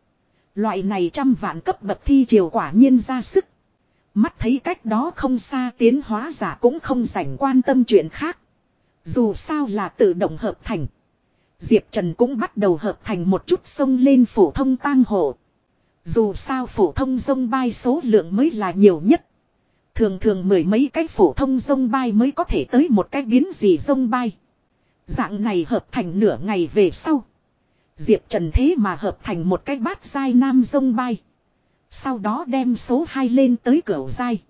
Loại này trăm vạn cấp bậc thi triều quả nhiên ra sức. Mắt thấy cách đó không xa tiến hóa giả cũng không dành quan tâm chuyện khác. Dù sao là tự động hợp thành. Diệp Trần cũng bắt đầu hợp thành một chút sông lên phổ thông tang hộ. Dù sao phổ thông sông bay số lượng mới là nhiều nhất. Thường thường mười mấy cái phổ thông sông bay mới có thể tới một cái biến gì sông bay. Dạng này hợp thành nửa ngày về sau. Diệp Trần thế mà hợp thành một cái bát dai nam sông bay. Sau đó đem số 2 lên tới cửa dai.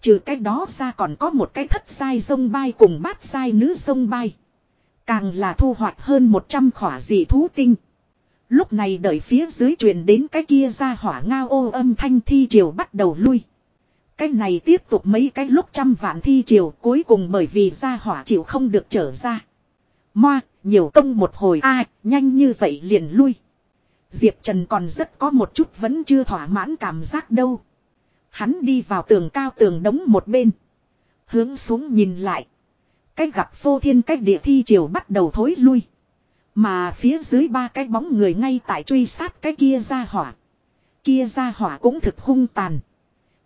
Trừ cái đó ra còn có một cái thất dai sông bay cùng bát dai nữ sông bay. Càng là thu hoạch hơn 100 khỏa dị thú tinh. Lúc này đợi phía dưới truyền đến cái kia ra hỏa ngao ô âm thanh thi triều bắt đầu lui. Cái này tiếp tục mấy cái lúc trăm vạn thi triều cuối cùng bởi vì ra hỏa chịu không được trở ra. Moa, nhiều công một hồi a nhanh như vậy liền lui. Diệp Trần còn rất có một chút vẫn chưa thỏa mãn cảm giác đâu. Hắn đi vào tường cao tường đống một bên. Hướng xuống nhìn lại. Cái gặp phô thiên cách địa thi triều bắt đầu thối lui. Mà phía dưới ba cái bóng người ngay tại truy sát cái kia ra hỏa. Kia ra hỏa cũng thực hung tàn.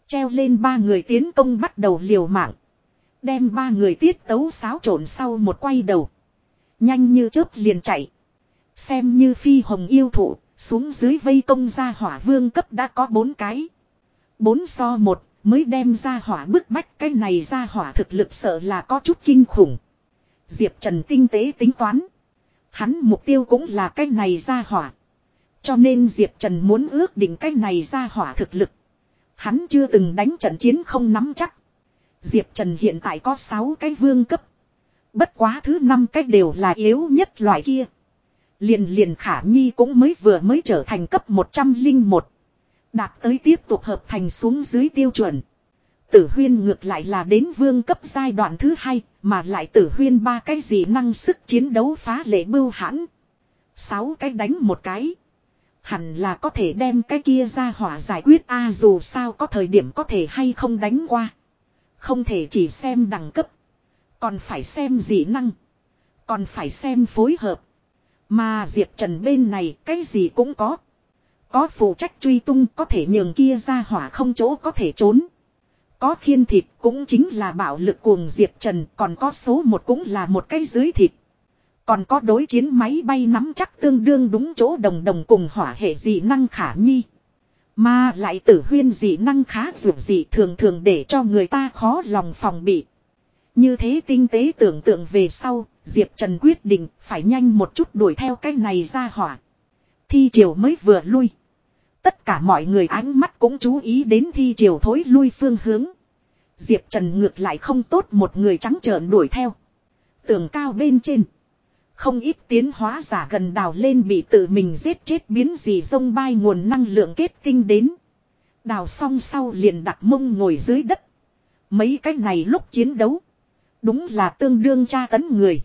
Treo lên ba người tiến công bắt đầu liều mạng. Đem ba người tiết tấu xáo trộn sau một quay đầu. Nhanh như chớp liền chạy. Xem như phi hồng yêu thụ, xuống dưới vây công ra hỏa vương cấp đã có bốn cái. Bốn so một, mới đem ra hỏa bức bách cái này ra hỏa thực lực sợ là có chút kinh khủng. Diệp Trần tinh tế tính toán. Hắn mục tiêu cũng là cái này ra hỏa. Cho nên Diệp Trần muốn ước định cái này ra hỏa thực lực. Hắn chưa từng đánh trận chiến không nắm chắc. Diệp Trần hiện tại có 6 cái vương cấp. Bất quá thứ năm cách đều là yếu nhất loại kia. Liền liền khả nhi cũng mới vừa mới trở thành cấp 101. Đạt tới tiếp tục hợp thành xuống dưới tiêu chuẩn. Tử huyên ngược lại là đến vương cấp giai đoạn thứ hai, mà lại tử huyên ba cái gì năng sức chiến đấu phá lệ bưu hãn. Sáu cái đánh một cái. Hẳn là có thể đem cái kia ra hỏa giải quyết a dù sao có thời điểm có thể hay không đánh qua. Không thể chỉ xem đẳng cấp. Còn phải xem dị năng. Còn phải xem phối hợp. Mà Diệp Trần bên này cái gì cũng có. Có phụ trách truy tung có thể nhường kia ra hỏa không chỗ có thể trốn. Có khiên thịt cũng chính là bạo lực cuồng Diệp Trần, còn có số một cũng là một cái dưới thịt. Còn có đối chiến máy bay nắm chắc tương đương đúng chỗ đồng đồng cùng hỏa hệ dị năng khả nhi. Mà lại tử huyên dị năng khá dù dị thường thường để cho người ta khó lòng phòng bị. Như thế tinh tế tưởng tượng về sau, Diệp Trần quyết định phải nhanh một chút đuổi theo cái này ra hỏa. Thi triều mới vừa lui. Tất cả mọi người ánh mắt cũng chú ý đến thi triều thối lui phương hướng. Diệp Trần ngược lại không tốt một người trắng trợn đuổi theo. Tường cao bên trên. Không ít tiến hóa giả gần đào lên bị tự mình giết chết biến gì sông bay nguồn năng lượng kết tinh đến. Đào xong sau liền đặt mông ngồi dưới đất. Mấy cái này lúc chiến đấu. Đúng là tương đương tra tấn người.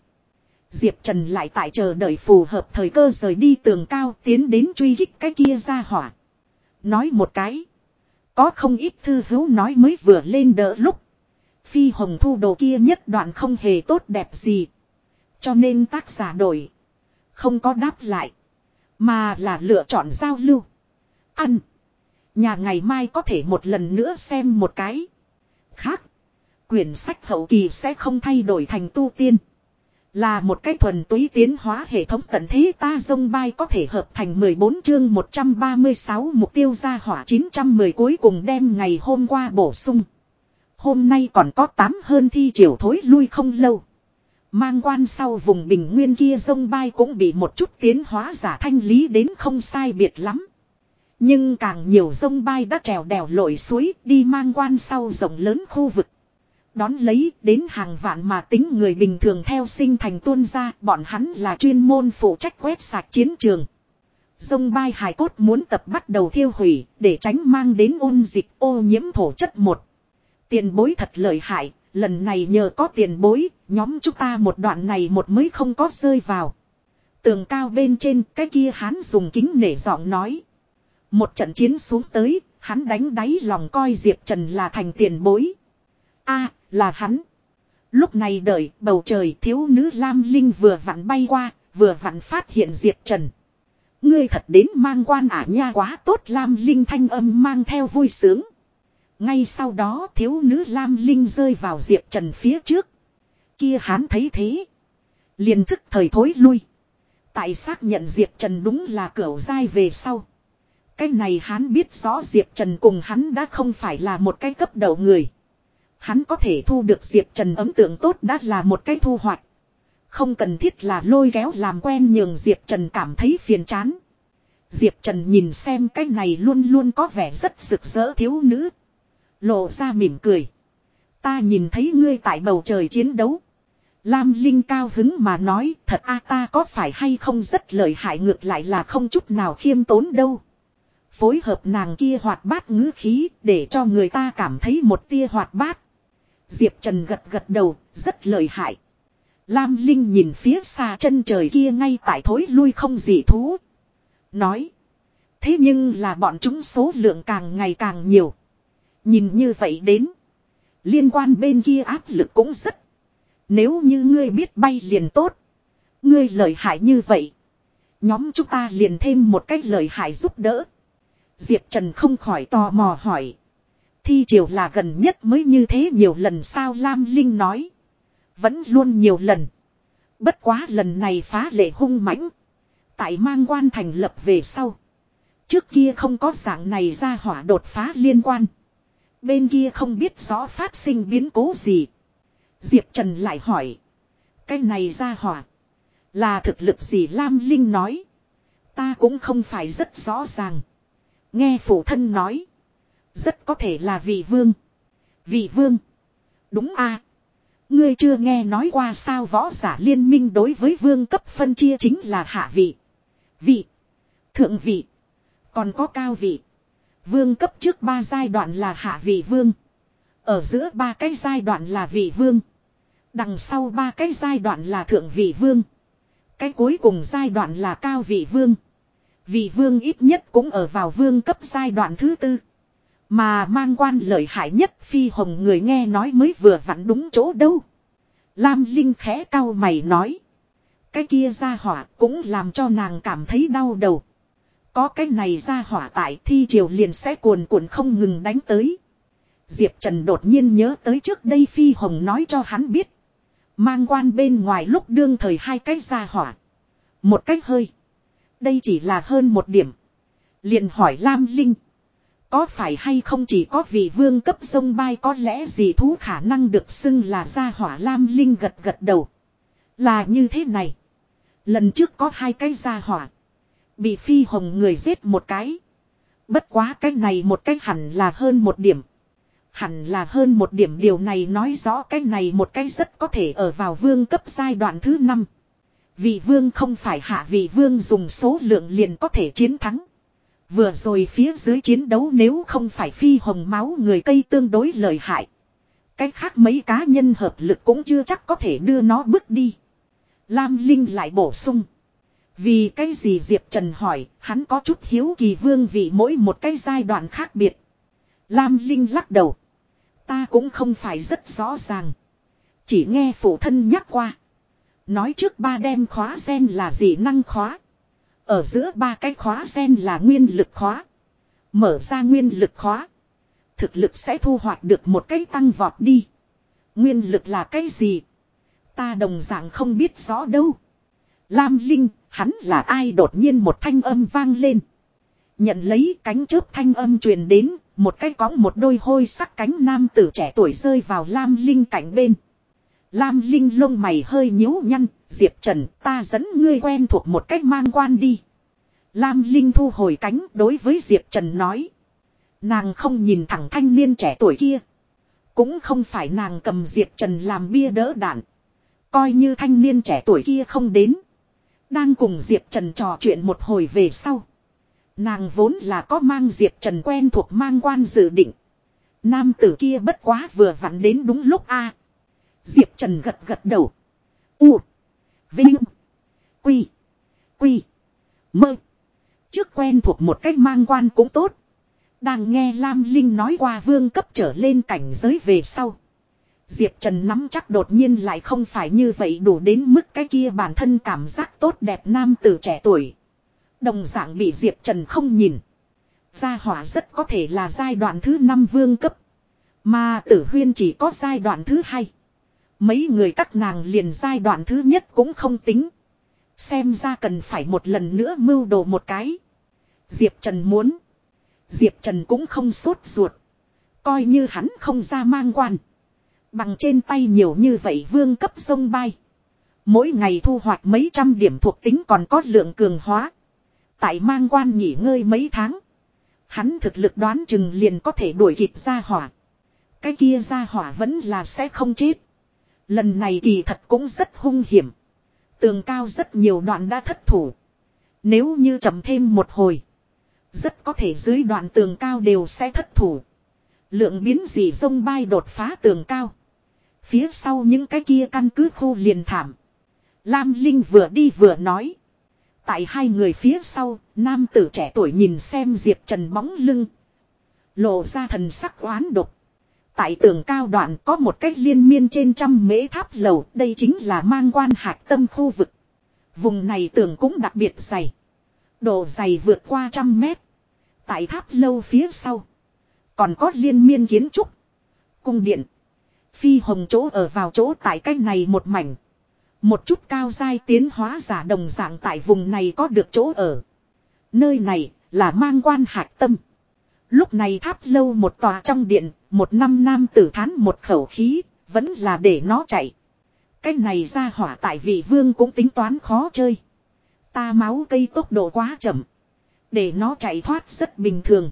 Diệp Trần lại tại chờ đợi phù hợp thời cơ rời đi tường cao tiến đến truy kích cái kia ra hỏa. Nói một cái. Có không ít thư hữu nói mới vừa lên đỡ lúc. Phi hồng thu đồ kia nhất đoạn không hề tốt đẹp gì. Cho nên tác giả đổi. Không có đáp lại. Mà là lựa chọn giao lưu. Ăn. Nhà ngày mai có thể một lần nữa xem một cái. Khác. Quyển sách hậu kỳ sẽ không thay đổi thành tu tiên. Là một cái thuần túy tiến hóa hệ thống tận thế ta dông bay có thể hợp thành 14 chương 136 mục tiêu ra hỏa 910 cuối cùng đem ngày hôm qua bổ sung. Hôm nay còn có 8 hơn thi triều thối lui không lâu. Mang quan sau vùng bình nguyên kia dông bay cũng bị một chút tiến hóa giả thanh lý đến không sai biệt lắm. Nhưng càng nhiều dông bay đã trèo đèo lội suối, đi mang quan sau rộng lớn khu vực. Đón lấy đến hàng vạn mà tính người bình thường theo sinh thành tuôn ra bọn hắn là chuyên môn phụ trách quét sạch chiến trường. Dông bay hài cốt muốn tập bắt đầu thiêu hủy để tránh mang đến ôn dịch ô nhiễm thổ chất một. Tiền bối thật lợi hại, lần này nhờ có tiền bối, nhóm chúng ta một đoạn này một mới không có rơi vào. Tường cao bên trên cái kia hắn dùng kính nể giọng nói. Một trận chiến xuống tới, hắn đánh đáy lòng coi Diệp Trần là thành tiền bối a là hắn. Lúc này đợi bầu trời thiếu nữ Lam Linh vừa vặn bay qua, vừa vặn phát hiện Diệp Trần. Ngươi thật đến mang quan ả nha quá tốt Lam Linh thanh âm mang theo vui sướng. Ngay sau đó thiếu nữ Lam Linh rơi vào Diệp Trần phía trước. Kia hắn thấy thế. Liền thức thời thối lui. Tại xác nhận Diệp Trần đúng là cửu dai về sau. Cái này hắn biết rõ Diệp Trần cùng hắn đã không phải là một cái cấp đầu người. Hắn có thể thu được Diệp Trần ấn tượng tốt đã là một cái thu hoạch. Không cần thiết là lôi kéo làm quen nhường Diệp Trần cảm thấy phiền chán. Diệp Trần nhìn xem cái này luôn luôn có vẻ rất rực rỡ thiếu nữ. Lộ ra mỉm cười. Ta nhìn thấy ngươi tại bầu trời chiến đấu. Lam Linh cao hứng mà nói, thật a, ta có phải hay không rất lợi hại ngược lại là không chút nào khiêm tốn đâu. Phối hợp nàng kia hoạt bát ngữ khí để cho người ta cảm thấy một tia hoạt bát. Diệp Trần gật gật đầu, rất lợi hại. Lam Linh nhìn phía xa chân trời kia ngay tại thối lui không gì thú. Nói. Thế nhưng là bọn chúng số lượng càng ngày càng nhiều. Nhìn như vậy đến. Liên quan bên kia áp lực cũng rất. Nếu như ngươi biết bay liền tốt. Ngươi lợi hại như vậy. Nhóm chúng ta liền thêm một cách lợi hại giúp đỡ. Diệp Trần không khỏi tò mò hỏi. Thi triều là gần nhất mới như thế nhiều lần sao Lam Linh nói. Vẫn luôn nhiều lần. Bất quá lần này phá lệ hung mãnh. Tại mang quan thành lập về sau. Trước kia không có dạng này ra hỏa đột phá liên quan. Bên kia không biết rõ phát sinh biến cố gì. Diệp Trần lại hỏi. Cái này ra hỏa. Là thực lực gì Lam Linh nói. Ta cũng không phải rất rõ ràng. Nghe phụ thân nói. Rất có thể là vị vương. Vị vương. Đúng a Ngươi chưa nghe nói qua sao võ giả liên minh đối với vương cấp phân chia chính là hạ vị. Vị. Thượng vị. Còn có cao vị. Vương cấp trước ba giai đoạn là hạ vị vương. Ở giữa ba cái giai đoạn là vị vương. Đằng sau ba cái giai đoạn là thượng vị vương. Cái cuối cùng giai đoạn là cao vị vương. Vị vương ít nhất cũng ở vào vương cấp giai đoạn thứ tư. Mà mang quan lợi hại nhất phi hồng người nghe nói mới vừa vặn đúng chỗ đâu. Lam Linh khẽ cau mày nói. Cái kia ra hỏa cũng làm cho nàng cảm thấy đau đầu. Có cái này ra hỏa tại thi triều liền sẽ cuồn cuộn không ngừng đánh tới. Diệp Trần đột nhiên nhớ tới trước đây Phi Hồng nói cho hắn biết. Mang quan bên ngoài lúc đương thời hai cái ra hỏa. Một cách hơi. Đây chỉ là hơn một điểm. liền hỏi Lam Linh. Có phải hay không chỉ có vị vương cấp sông bay có lẽ gì thú khả năng được xưng là gia hỏa Lam Linh gật gật đầu. Là như thế này. Lần trước có hai cái gia hỏa. Bị phi hồng người giết một cái. Bất quá cái này một cái hẳn là hơn một điểm. Hẳn là hơn một điểm điều này nói rõ cái này một cái rất có thể ở vào vương cấp giai đoạn thứ năm. Vị vương không phải hạ vị vương dùng số lượng liền có thể chiến thắng. Vừa rồi phía dưới chiến đấu nếu không phải phi hồng máu người cây tương đối lợi hại. Cái khác mấy cá nhân hợp lực cũng chưa chắc có thể đưa nó bước đi. Lam Linh lại bổ sung. Vì cái gì Diệp Trần hỏi, hắn có chút hiếu kỳ vương vị mỗi một cái giai đoạn khác biệt. Lam Linh lắc đầu. Ta cũng không phải rất rõ ràng. Chỉ nghe phụ thân nhắc qua. Nói trước ba đem khóa sen là gì năng khóa. Ở giữa ba cái khóa sen là nguyên lực khóa. Mở ra nguyên lực khóa. Thực lực sẽ thu hoạch được một cái tăng vọt đi. Nguyên lực là cái gì? Ta đồng dạng không biết rõ đâu. Lam Linh, hắn là ai đột nhiên một thanh âm vang lên. Nhận lấy cánh chớp thanh âm truyền đến, một cái có một đôi hôi sắc cánh nam tử trẻ tuổi rơi vào Lam Linh cạnh bên. Lam Linh lông mày hơi nhíu nhăn, Diệp Trần, ta dẫn ngươi quen thuộc một cách mang quan đi. Lam Linh thu hồi cánh đối với Diệp Trần nói. Nàng không nhìn thẳng thanh niên trẻ tuổi kia. Cũng không phải nàng cầm Diệp Trần làm bia đỡ đạn. Coi như thanh niên trẻ tuổi kia không đến. Đang cùng Diệp Trần trò chuyện một hồi về sau. Nàng vốn là có mang Diệp Trần quen thuộc mang quan dự định. Nam tử kia bất quá vừa vặn đến đúng lúc a. Diệp Trần gật gật đầu. U. Vinh. Quy. Quy. Mơ. Trước quen thuộc một cách mang quan cũng tốt. Đang nghe Lam Linh nói qua vương cấp trở lên cảnh giới về sau. Diệp Trần nắm chắc đột nhiên lại không phải như vậy đủ đến mức cái kia bản thân cảm giác tốt đẹp nam từ trẻ tuổi. Đồng dạng bị Diệp Trần không nhìn. Gia hỏa rất có thể là giai đoạn thứ 5 vương cấp. Mà tử huyên chỉ có giai đoạn thứ hai. Mấy người các nàng liền giai đoạn thứ nhất cũng không tính. Xem ra cần phải một lần nữa mưu đồ một cái. Diệp Trần muốn. Diệp Trần cũng không sốt ruột. Coi như hắn không ra mang quan. Bằng trên tay nhiều như vậy vương cấp sông bay. Mỗi ngày thu hoạch mấy trăm điểm thuộc tính còn có lượng cường hóa. Tại mang quan nghỉ ngơi mấy tháng. Hắn thực lực đoán chừng liền có thể đuổi kịp ra hỏa. Cái kia ra hỏa vẫn là sẽ không chết. Lần này kỳ thật cũng rất hung hiểm. Tường cao rất nhiều đoạn đã thất thủ. Nếu như chậm thêm một hồi. Rất có thể dưới đoạn tường cao đều sẽ thất thủ. Lượng biến gì sông bay đột phá tường cao. Phía sau những cái kia căn cứ khu liền thảm. Lam Linh vừa đi vừa nói. Tại hai người phía sau, nam tử trẻ tuổi nhìn xem Diệp Trần bóng lưng. Lộ ra thần sắc oán độc. Tại tường cao đoạn có một cách liên miên trên trăm mễ tháp lầu, đây chính là mang quan hạc tâm khu vực. Vùng này tường cũng đặc biệt dày. Độ dày vượt qua trăm mét. Tại tháp lâu phía sau. Còn có liên miên kiến trúc. Cung điện. Phi hồng chỗ ở vào chỗ tại cách này một mảnh. Một chút cao dai tiến hóa giả đồng dạng tại vùng này có được chỗ ở. Nơi này là mang quan hạc tâm. Lúc này tháp lâu một tòa trong điện, một năm nam tử thán một khẩu khí, vẫn là để nó chạy. Cái này ra hỏa tại vị vương cũng tính toán khó chơi. Ta máu cây tốc độ quá chậm. Để nó chạy thoát rất bình thường.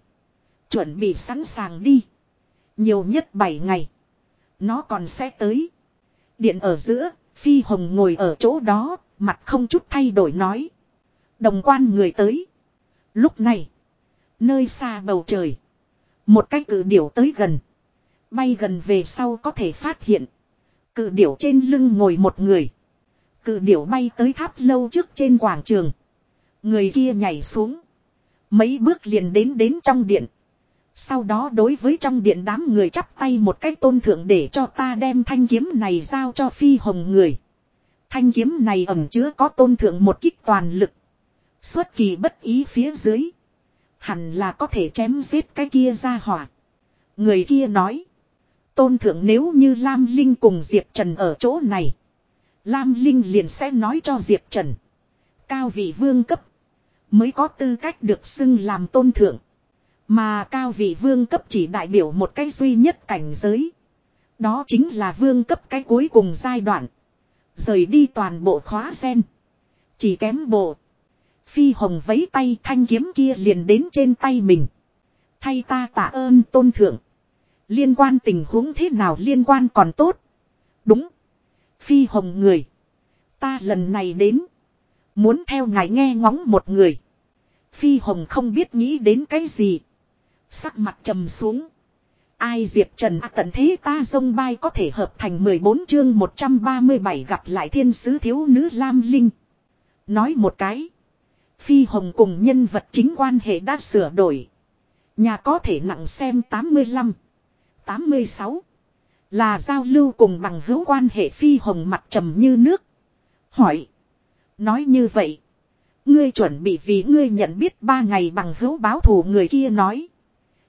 Chuẩn bị sẵn sàng đi. Nhiều nhất 7 ngày. Nó còn sẽ tới. Điện ở giữa, Phi Hồng ngồi ở chỗ đó, mặt không chút thay đổi nói. Đồng quan người tới. Lúc này, nơi xa bầu trời. Một cái cử điểu tới gần. Bay gần về sau có thể phát hiện. Cự điểu trên lưng ngồi một người. Cự điểu bay tới tháp lâu trước trên quảng trường. Người kia nhảy xuống. Mấy bước liền đến đến trong điện. Sau đó đối với trong điện đám người chắp tay một cách tôn thượng để cho ta đem thanh kiếm này giao cho phi hồng người. Thanh kiếm này ẩm chứa có tôn thượng một kích toàn lực. Xuất kỳ bất ý phía dưới. Hẳn là có thể chém giết cái kia ra hỏa. Người kia nói. Tôn thượng nếu như Lam Linh cùng Diệp Trần ở chỗ này. Lam Linh liền sẽ nói cho Diệp Trần. Cao vị vương cấp. Mới có tư cách được xưng làm tôn thượng. Mà cao vị vương cấp chỉ đại biểu một cái duy nhất cảnh giới. Đó chính là vương cấp cái cuối cùng giai đoạn. Rời đi toàn bộ khóa sen. Chỉ kém bộ. Phi hồng vấy tay thanh kiếm kia liền đến trên tay mình. Thay ta tạ ơn tôn thượng. Liên quan tình huống thế nào liên quan còn tốt. Đúng. Phi hồng người. Ta lần này đến. Muốn theo ngài nghe ngóng một người. Phi hồng không biết nghĩ đến cái gì. Sắc mặt trầm xuống. Ai Diệp Trần à, tận thế ta dông bay có thể hợp thành 14 chương 137 gặp lại thiên sứ thiếu nữ Lam Linh. Nói một cái. Phi Hồng cùng nhân vật chính quan hệ đã sửa đổi. Nhà có thể nặng xem 85. 86. Là giao lưu cùng bằng hữu quan hệ Phi Hồng mặt trầm như nước. Hỏi. Nói như vậy. Ngươi chuẩn bị vì ngươi nhận biết ba ngày bằng hữu báo thù người kia nói.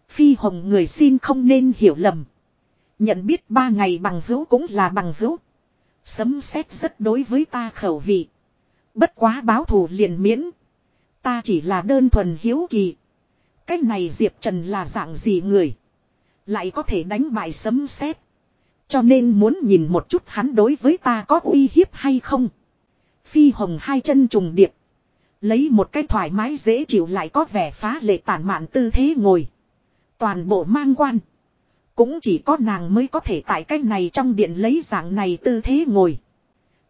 Phi hồng người xin không nên hiểu lầm. Nhận biết ba ngày bằng hữu cũng là bằng hữu. Sấm xét rất đối với ta khẩu vị. Bất quá báo thù liền miễn. Ta chỉ là đơn thuần hiếu kỳ. Cách này Diệp Trần là dạng gì người. Lại có thể đánh bại sấm sét, Cho nên muốn nhìn một chút hắn đối với ta có uy hiếp hay không. Phi hồng hai chân trùng điệp. Lấy một cái thoải mái dễ chịu lại có vẻ phá lệ tản mạn tư thế ngồi. Toàn bộ mang quan. Cũng chỉ có nàng mới có thể tại cách này trong điện lấy dạng này tư thế ngồi.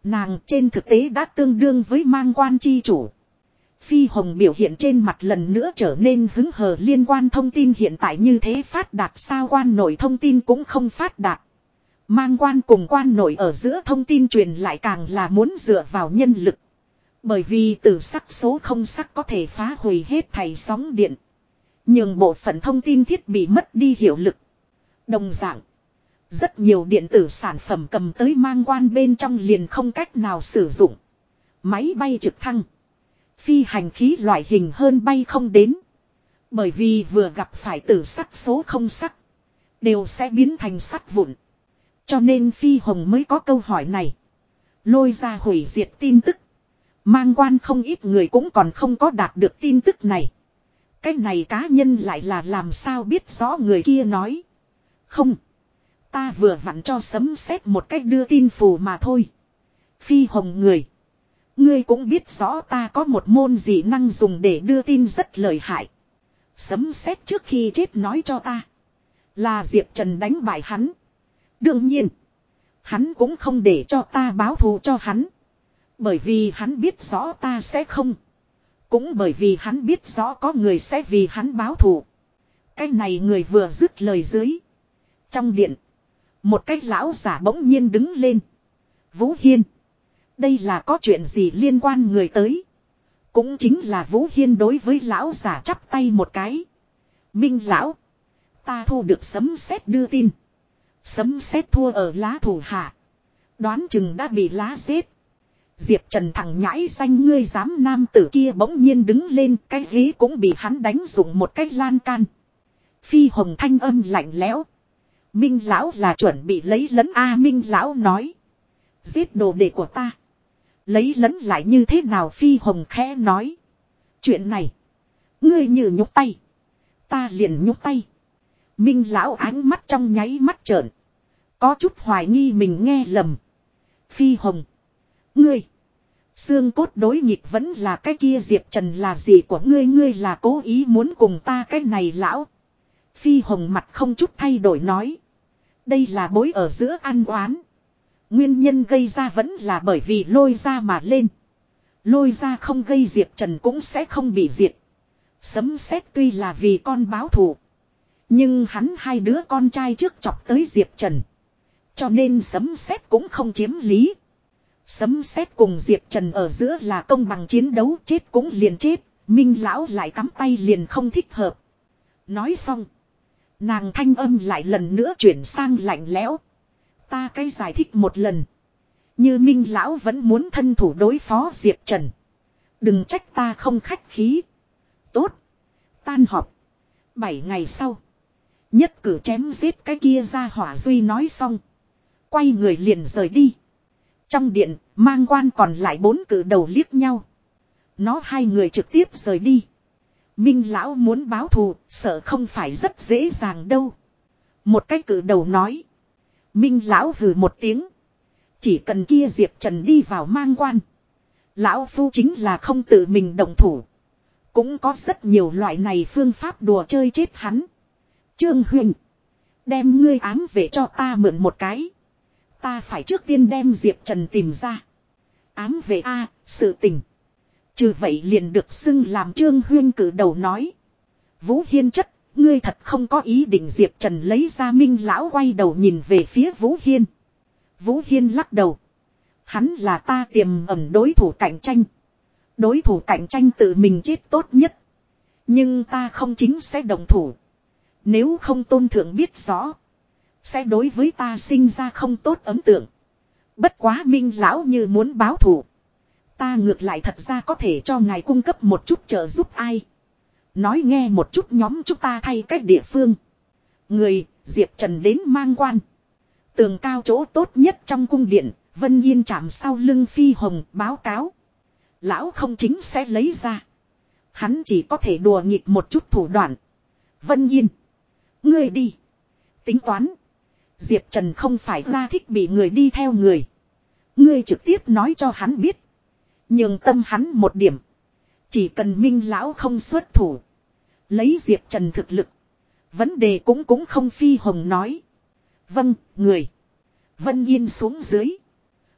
Nàng trên thực tế đã tương đương với mang quan chi chủ. Phi Hồng biểu hiện trên mặt lần nữa trở nên hứng hờ liên quan thông tin hiện tại như thế phát đạt sao quan nội thông tin cũng không phát đạt. Mang quan cùng quan nội ở giữa thông tin truyền lại càng là muốn dựa vào nhân lực. Bởi vì từ sắc số không sắc có thể phá hủy hết thầy sóng điện. Nhưng bộ phận thông tin thiết bị mất đi hiệu lực. Đồng dạng. Rất nhiều điện tử sản phẩm cầm tới mang quan bên trong liền không cách nào sử dụng. Máy bay trực thăng. Phi hành khí loại hình hơn bay không đến. Bởi vì vừa gặp phải tử sắc số không sắc. Đều sẽ biến thành sắt vụn. Cho nên Phi Hồng mới có câu hỏi này. Lôi ra hủy diệt tin tức. Mang quan không ít người cũng còn không có đạt được tin tức này. Cái này cá nhân lại là làm sao biết rõ người kia nói. Không. Ta vừa vặn cho sấm xét một cách đưa tin phù mà thôi. Phi hồng người. Ngươi cũng biết rõ ta có một môn dị năng dùng để đưa tin rất lợi hại. Sấm xét trước khi chết nói cho ta. Là Diệp Trần đánh bại hắn. Đương nhiên. Hắn cũng không để cho ta báo thù cho hắn. Bởi vì hắn biết rõ ta sẽ không. Cũng bởi vì hắn biết rõ có người sẽ vì hắn báo thù. Cái này người vừa dứt lời dưới. Trong điện. Một cái lão giả bỗng nhiên đứng lên. Vũ Hiên. Đây là có chuyện gì liên quan người tới. Cũng chính là Vũ Hiên đối với lão giả chắp tay một cái. Minh lão. Ta thu được sấm sét đưa tin. Sấm sét thua ở lá thủ hạ. Đoán chừng đã bị lá xếp. Diệp Trần thằng nhãi xanh ngươi dám nam tử kia bỗng nhiên đứng lên, cái ghế cũng bị hắn đánh dụng một cách lan can. Phi hồng thanh âm lạnh lẽo. Minh lão là chuẩn bị lấy lấn A Minh lão nói. Giết đồ đệ của ta. Lấy lẫn lại như thế nào Phi hồng khẽ nói. Chuyện này. Ngươi như nhúc tay. Ta liền nhúc tay. Minh lão ánh mắt trong nháy mắt trợn. Có chút hoài nghi mình nghe lầm. Phi hồng. Ngươi. Xương cốt đối nghịch vẫn là cái kia Diệp Trần là gì của ngươi ngươi là cố ý muốn cùng ta cái này lão. Phi hồng mặt không chút thay đổi nói. Đây là bối ở giữa ăn oán. Nguyên nhân gây ra vẫn là bởi vì lôi ra mà lên. Lôi ra không gây diệt Trần cũng sẽ không bị diệt. Sấm xét tuy là vì con báo thù. Nhưng hắn hai đứa con trai trước chọc tới Diệp Trần. Cho nên sấm xét cũng không chiếm lý. Sấm xét cùng Diệp Trần ở giữa là công bằng chiến đấu, chết cũng liền chết. Minh lão lại cắm tay liền không thích hợp. Nói xong. Nàng thanh âm lại lần nữa chuyển sang lạnh lẽo. Ta cái giải thích một lần. Như Minh Lão vẫn muốn thân thủ đối phó Diệp Trần. Đừng trách ta không khách khí. Tốt. Tan họp. Bảy ngày sau. Nhất cử chém giết cái kia ra hỏa duy nói xong. Quay người liền rời đi. Trong điện, mang quan còn lại bốn cử đầu liếc nhau. Nó hai người trực tiếp rời đi. Minh lão muốn báo thù, sợ không phải rất dễ dàng đâu. Một cái cử đầu nói. Minh lão hừ một tiếng. Chỉ cần kia Diệp Trần đi vào mang quan. Lão phu chính là không tự mình động thủ. Cũng có rất nhiều loại này phương pháp đùa chơi chết hắn. Trương Huỳnh. Đem ngươi ám về cho ta mượn một cái. Ta phải trước tiên đem Diệp Trần tìm ra. Ám về A, sự tình. Trừ vậy liền được xưng làm Trương Huyên cử đầu nói. Vũ Hiên chất, ngươi thật không có ý định Diệp Trần lấy ra minh lão quay đầu nhìn về phía Vũ Hiên. Vũ Hiên lắc đầu. Hắn là ta tiềm ẩn đối thủ cạnh tranh. Đối thủ cạnh tranh tự mình chết tốt nhất. Nhưng ta không chính sẽ đồng thủ. Nếu không tôn thượng biết rõ. Sẽ đối với ta sinh ra không tốt ấn tượng. Bất quá minh lão như muốn báo thù. Ta ngược lại thật ra có thể cho ngài cung cấp một chút trợ giúp ai. Nói nghe một chút nhóm chúng ta thay cách địa phương. Người, Diệp Trần đến mang quan. Tường cao chỗ tốt nhất trong cung điện, Vân Yên chạm sau lưng Phi Hồng báo cáo. Lão không chính sẽ lấy ra. Hắn chỉ có thể đùa nghịch một chút thủ đoạn. Vân Yên. Ngươi đi. Tính toán. Diệp Trần không phải ra thích bị người đi theo người. Ngươi trực tiếp nói cho hắn biết. nhưng tâm hắn một điểm. Chỉ cần Minh Lão không xuất thủ. Lấy Diệp Trần thực lực. Vấn đề cũng cũng không phi hồng nói. Vâng, người. Vân Yên xuống dưới.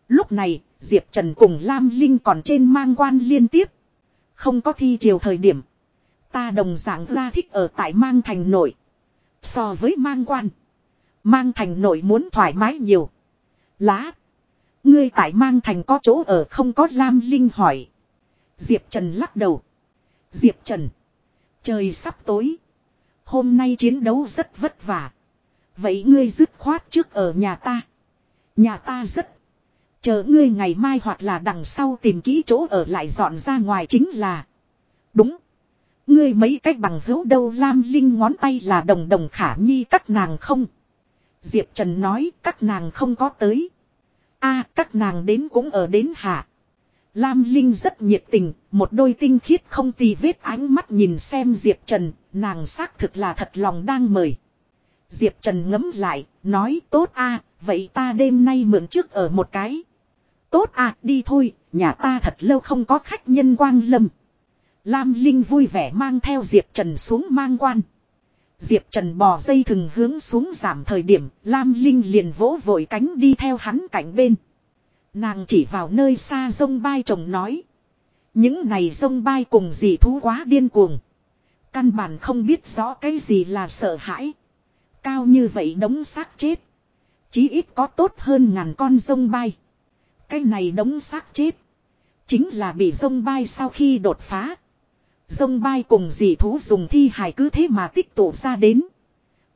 Lúc này, Diệp Trần cùng Lam Linh còn trên mang quan liên tiếp. Không có thi chiều thời điểm. Ta đồng dạng ra thích ở tại mang thành nội. So với mang quan. Mang thành nội muốn thoải mái nhiều. Lá. Ngươi tại mang thành có chỗ ở không có Lam Linh hỏi. Diệp Trần lắc đầu. Diệp Trần. Trời sắp tối. Hôm nay chiến đấu rất vất vả. Vậy ngươi dứt khoát trước ở nhà ta. Nhà ta rất. Chờ ngươi ngày mai hoặc là đằng sau tìm kỹ chỗ ở lại dọn ra ngoài chính là. Đúng. Ngươi mấy cách bằng hữu đâu Lam Linh ngón tay là đồng đồng khả nhi các nàng không. Diệp Trần nói các nàng không có tới. a, các nàng đến cũng ở đến hạ. Lam Linh rất nhiệt tình, một đôi tinh khiết không tì vết ánh mắt nhìn xem Diệp Trần, nàng xác thực là thật lòng đang mời. Diệp Trần ngấm lại, nói tốt a vậy ta đêm nay mượn trước ở một cái. Tốt à, đi thôi, nhà ta thật lâu không có khách nhân quang lâm. Lam Linh vui vẻ mang theo Diệp Trần xuống mang quan. Diệp Trần bò dây thừng hướng xuống giảm thời điểm, Lam Linh liền vỗ vội cánh đi theo hắn cạnh bên. Nàng chỉ vào nơi xa sông bay chồng nói. Những này sông bay cùng dị thú quá điên cuồng. Căn bản không biết rõ cái gì là sợ hãi. Cao như vậy đống xác chết. Chí ít có tốt hơn ngàn con sông bay. Cái này đống xác chết. Chính là bị sông bay sau khi đột phá. sông bay cùng dị thú dùng thi hài cứ thế mà tích tụ ra đến.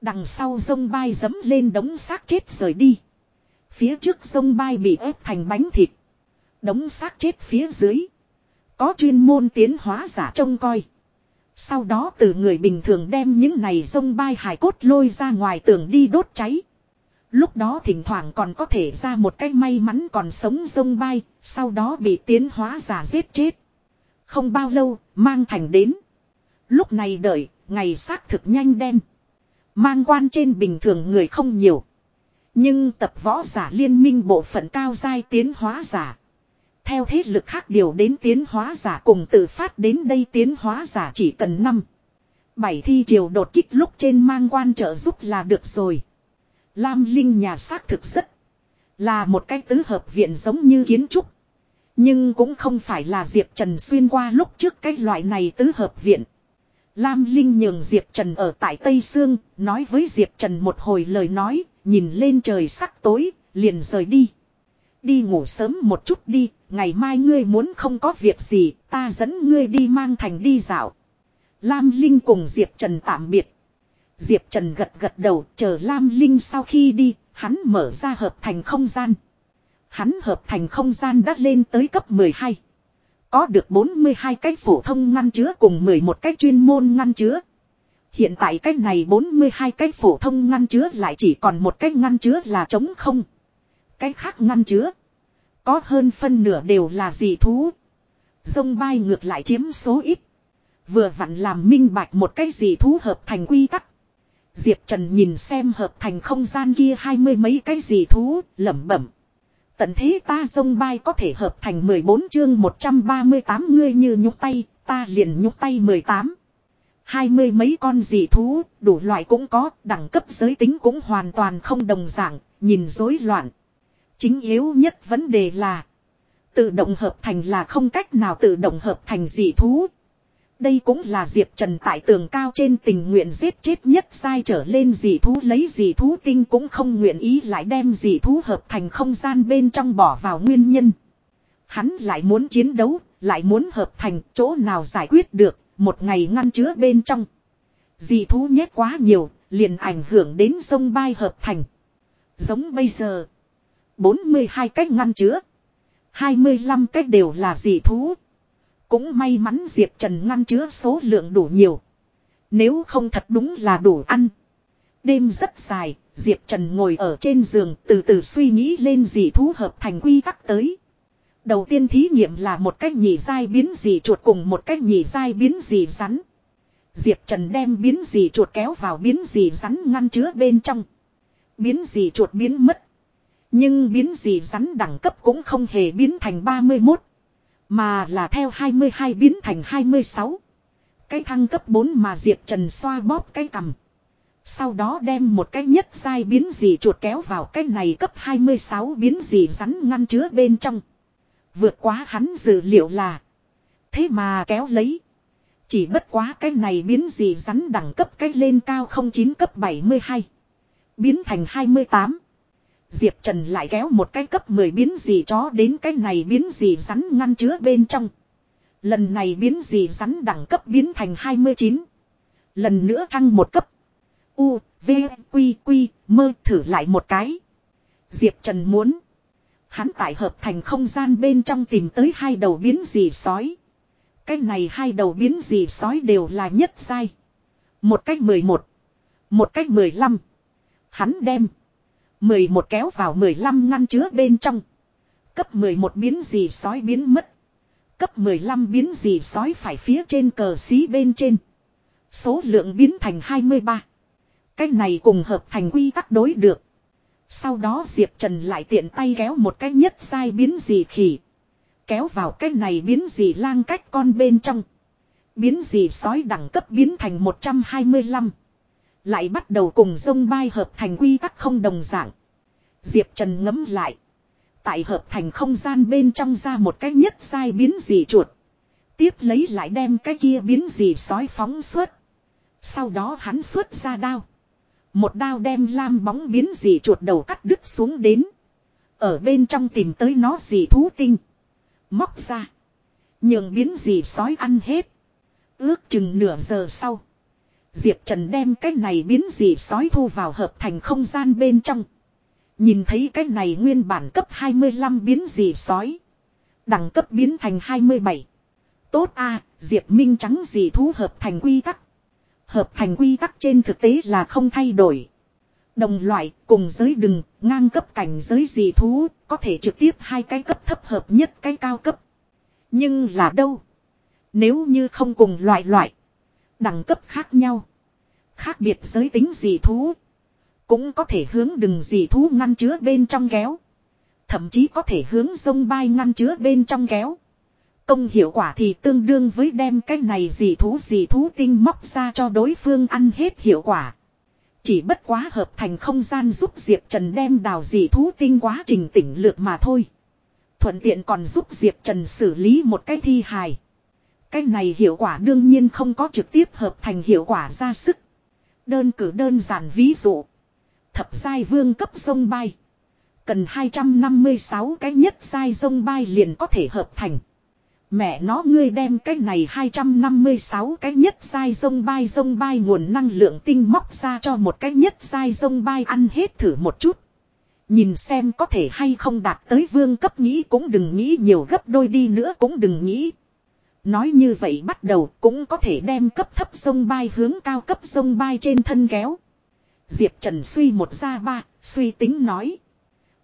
Đằng sau sông bay dấm lên đống xác chết rời đi. Phía trước sông bay bị ép thành bánh thịt. Đống xác chết phía dưới. Có chuyên môn tiến hóa giả trông coi. Sau đó từ người bình thường đem những này sông bay hài cốt lôi ra ngoài tường đi đốt cháy. Lúc đó thỉnh thoảng còn có thể ra một cái may mắn còn sống sông bay, sau đó bị tiến hóa giả giết chết. Không bao lâu, mang thành đến. Lúc này đợi, ngày xác thực nhanh đen. Mang quan trên bình thường người không nhiều. Nhưng tập võ giả liên minh bộ phận cao giai tiến hóa giả. Theo thế lực khác điều đến tiến hóa giả cùng tự phát đến đây tiến hóa giả chỉ cần năm. Bảy thi triều đột kích lúc trên mang quan trợ giúp là được rồi. Lam Linh nhà xác thực rất. Là một cái tứ hợp viện giống như kiến trúc. Nhưng cũng không phải là Diệp Trần xuyên qua lúc trước cái loại này tứ hợp viện. Lam Linh nhường Diệp Trần ở tại Tây Sương, nói với Diệp Trần một hồi lời nói, nhìn lên trời sắc tối, liền rời đi. Đi ngủ sớm một chút đi, ngày mai ngươi muốn không có việc gì, ta dẫn ngươi đi mang thành đi dạo. Lam Linh cùng Diệp Trần tạm biệt. Diệp Trần gật gật đầu chờ Lam Linh sau khi đi, hắn mở ra hợp thành không gian. Hắn hợp thành không gian đã lên tới cấp 12. Có được 42 cái phổ thông ngăn chứa cùng 11 cái chuyên môn ngăn chứa. Hiện tại cái này 42 cái phổ thông ngăn chứa lại chỉ còn một cái ngăn chứa là trống không. Cái khác ngăn chứa. Có hơn phân nửa đều là dị thú. Dông bay ngược lại chiếm số ít. Vừa vặn làm minh bạch một cái dị thú hợp thành quy tắc. Diệp Trần nhìn xem hợp thành không gian kia hai mươi mấy cái dị thú, lẩm bẩm. Tận thế ta sông bay có thể hợp thành 14 chương 138 ngươi như nhúc tay, ta liền nhúc tay 18. Hai mươi mấy con dị thú, đủ loại cũng có, đẳng cấp giới tính cũng hoàn toàn không đồng dạng, nhìn rối loạn. Chính yếu nhất vấn đề là tự động hợp thành là không cách nào tự động hợp thành dị thú. Đây cũng là Diệp Trần tại tường cao trên tình nguyện giết chết nhất sai trở lên dị thú lấy dị thú tinh cũng không nguyện ý lại đem dị thú hợp thành không gian bên trong bỏ vào nguyên nhân. Hắn lại muốn chiến đấu, lại muốn hợp thành chỗ nào giải quyết được, một ngày ngăn chứa bên trong. Dị thú nhét quá nhiều, liền ảnh hưởng đến sông bay hợp thành. Giống bây giờ, 42 cách ngăn chứa, 25 cách đều là dị thú. Cũng may mắn Diệp Trần ngăn chứa số lượng đủ nhiều. Nếu không thật đúng là đủ ăn. Đêm rất dài, Diệp Trần ngồi ở trên giường từ từ suy nghĩ lên dị thú hợp thành quy tắc tới. Đầu tiên thí nghiệm là một cách nhị dai biến dị chuột cùng một cách nhị dai biến dị rắn. Diệp Trần đem biến dị chuột kéo vào biến dị rắn ngăn chứa bên trong. Biến dị chuột biến mất. Nhưng biến dị rắn đẳng cấp cũng không hề biến thành 31. Mà là theo 22 biến thành 26. Cái thăng cấp 4 mà Diệp Trần xoa bóp cái cầm. Sau đó đem một cái nhất sai biến dị chuột kéo vào cái này cấp 26 biến dị rắn ngăn chứa bên trong. Vượt quá hắn dự liệu là. Thế mà kéo lấy. Chỉ bất quá cái này biến dị rắn đẳng cấp cái lên cao 09 cấp 72. Biến thành 28. Diệp Trần lại kéo một cái cấp 10 biến gì chó đến cái này biến gì rắn ngăn chứa bên trong. Lần này biến gì rắn đẳng cấp biến thành 29. Lần nữa thăng một cấp. U, V, Quy, Quy, mơ thử lại một cái. Diệp Trần muốn. Hắn tại hợp thành không gian bên trong tìm tới hai đầu biến gì sói. Cái này hai đầu biến gì sói đều là nhất sai. Một cách 11. Một cách 15. Hắn đem. 11 kéo vào 15 ngăn chứa bên trong. Cấp 11 biến gì sói biến mất. Cấp 15 biến gì sói phải phía trên cờ xí bên trên. Số lượng biến thành 23. Cái này cùng hợp thành quy tắc đối được. Sau đó Diệp Trần lại tiện tay kéo một cái nhất sai biến gì khỉ. Kéo vào cái này biến gì lang cách con bên trong. Biến gì sói đẳng cấp biến thành 125. Lại bắt đầu cùng dông bay hợp thành quy tắc không đồng dạng. Diệp Trần ngấm lại. Tại hợp thành không gian bên trong ra một cái nhất sai biến gì chuột. Tiếp lấy lại đem cái kia biến gì sói phóng suốt. Sau đó hắn xuất ra đao. Một đao đem lam bóng biến gì chuột đầu cắt đứt xuống đến. Ở bên trong tìm tới nó gì thú tinh. Móc ra. Nhường biến gì sói ăn hết. Ước chừng nửa giờ sau. Diệp Trần đem cái này biến dị sói thu vào hợp thành không gian bên trong. Nhìn thấy cái này nguyên bản cấp 25 biến dị sói. Đẳng cấp biến thành 27. Tốt a, Diệp Minh trắng dị thú hợp thành quy tắc. Hợp thành quy tắc trên thực tế là không thay đổi. Đồng loại, cùng giới đừng, ngang cấp cảnh giới dị thú, có thể trực tiếp hai cái cấp thấp hợp nhất cái cao cấp. Nhưng là đâu? Nếu như không cùng loại loại. Đẳng cấp khác nhau. Khác biệt giới tính gì thú. Cũng có thể hướng đừng gì thú ngăn chứa bên trong kéo. Thậm chí có thể hướng sông bay ngăn chứa bên trong kéo. Công hiệu quả thì tương đương với đem cái này gì thú gì thú tinh móc ra cho đối phương ăn hết hiệu quả. Chỉ bất quá hợp thành không gian giúp Diệp Trần đem đào gì thú tinh quá trình tỉnh lược mà thôi. Thuận tiện còn giúp Diệp Trần xử lý một cái thi hài. Cái này hiệu quả đương nhiên không có trực tiếp hợp thành hiệu quả ra sức. Đơn cử đơn giản ví dụ. Thập giai vương cấp sông bay. Cần 256 cái nhất giai sông bay liền có thể hợp thành. Mẹ nó, ngươi đem cái này 256 cái nhất giai sông bay sông bay nguồn năng lượng tinh móc ra cho một cái nhất giai sông bay ăn hết thử một chút. Nhìn xem có thể hay không đạt tới vương cấp, nghĩ cũng đừng nghĩ nhiều gấp đôi đi nữa cũng đừng nghĩ. Nói như vậy bắt đầu cũng có thể đem cấp thấp sông bay hướng cao cấp sông bay trên thân kéo. Diệp Trần suy một ra ba, suy tính nói.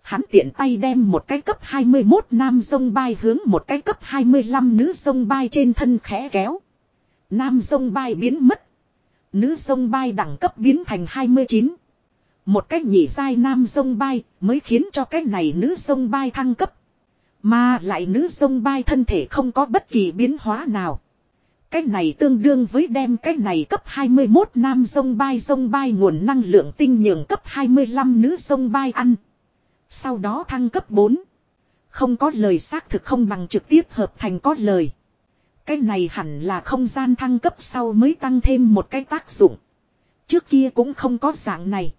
Hắn tiện tay đem một cái cấp 21 nam sông bay hướng một cái cấp 25 nữ sông bay trên thân khẽ kéo. Nam sông bay biến mất. Nữ sông bay đẳng cấp biến thành 29. Một cách nhị giai nam sông bay mới khiến cho cái này nữ sông bay thăng cấp. Mà lại nữ sông bay thân thể không có bất kỳ biến hóa nào. Cái này tương đương với đem cái này cấp 21 nam sông bay sông bay nguồn năng lượng tinh nhường cấp 25 nữ sông bay ăn. Sau đó thăng cấp 4. Không có lời xác thực không bằng trực tiếp hợp thành có lời. Cái này hẳn là không gian thăng cấp sau mới tăng thêm một cái tác dụng. Trước kia cũng không có dạng này.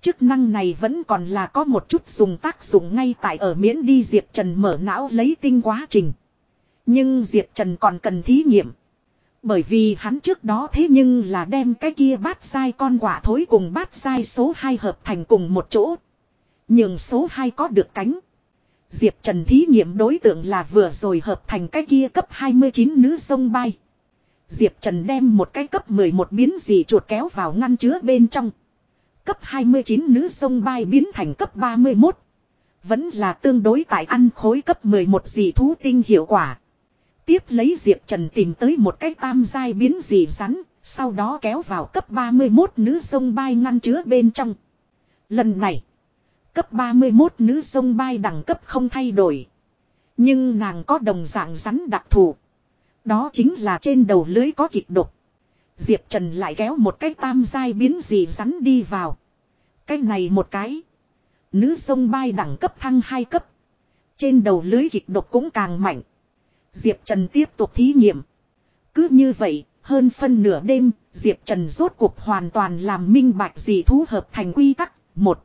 Chức năng này vẫn còn là có một chút dùng tác dụng ngay tại ở miễn đi Diệp Trần mở não lấy tinh quá trình. Nhưng Diệp Trần còn cần thí nghiệm. Bởi vì hắn trước đó thế nhưng là đem cái kia bát sai con quả thối cùng bát sai số 2 hợp thành cùng một chỗ. Nhưng số 2 có được cánh. Diệp Trần thí nghiệm đối tượng là vừa rồi hợp thành cái kia cấp 29 nữ sông bay. Diệp Trần đem một cái cấp 11 biến dị chuột kéo vào ngăn chứa bên trong. Cấp 29 nữ sông bay biến thành cấp 31. Vẫn là tương đối tại ăn khối cấp 11 dị thú tinh hiệu quả. Tiếp lấy Diệp Trần tìm tới một cái tam giai biến dị rắn, sau đó kéo vào cấp 31 nữ sông bay ngăn chứa bên trong. Lần này, cấp 31 nữ sông bay đẳng cấp không thay đổi. Nhưng nàng có đồng dạng rắn đặc thù. Đó chính là trên đầu lưới có kịch độc. Diệp Trần lại kéo một cái tam giai biến gì rắn đi vào. Cái này một cái. Nữ sông bay đẳng cấp thăng hai cấp. Trên đầu lưới kịch độc cũng càng mạnh. Diệp Trần tiếp tục thí nghiệm. Cứ như vậy, hơn phân nửa đêm, Diệp Trần rốt cuộc hoàn toàn làm minh bạch dị thú hợp thành quy tắc. Một.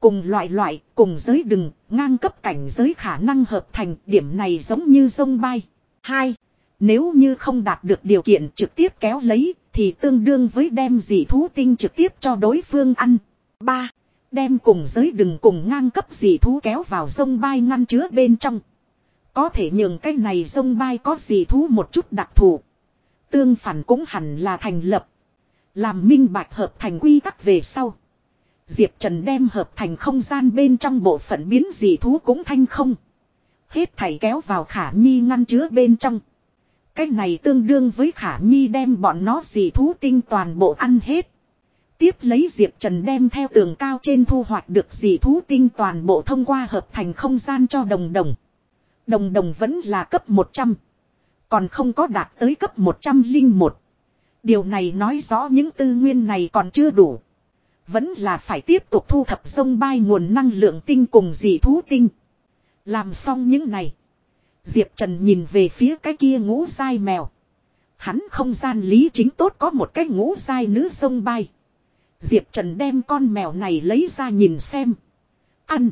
Cùng loại loại, cùng giới đừng, ngang cấp cảnh giới khả năng hợp thành điểm này giống như sông bay. Hai. Nếu như không đạt được điều kiện trực tiếp kéo lấy, thì tương đương với đem dị thú tinh trực tiếp cho đối phương ăn. ba Đem cùng giới đừng cùng ngang cấp dị thú kéo vào sông bay ngăn chứa bên trong. Có thể nhường cái này sông bay có dị thú một chút đặc thù. Tương phản cũng hẳn là thành lập. Làm minh bạch hợp thành quy tắc về sau. Diệp Trần đem hợp thành không gian bên trong bộ phận biến dị thú cũng thanh không. Hết thảy kéo vào khả nhi ngăn chứa bên trong. Cái này tương đương với khả nhi đem bọn nó dị thú tinh toàn bộ ăn hết. Tiếp lấy Diệp Trần đem theo tường cao trên thu hoạch được dị thú tinh toàn bộ thông qua hợp thành không gian cho đồng đồng. Đồng đồng vẫn là cấp 100. Còn không có đạt tới cấp 101. Điều này nói rõ những tư nguyên này còn chưa đủ. Vẫn là phải tiếp tục thu thập sông bay nguồn năng lượng tinh cùng dị thú tinh. Làm xong những này. Diệp Trần nhìn về phía cái kia ngũ sai mèo. Hắn không gian lý chính tốt có một cái ngũ sai nữ sông bay. Diệp Trần đem con mèo này lấy ra nhìn xem. Ăn.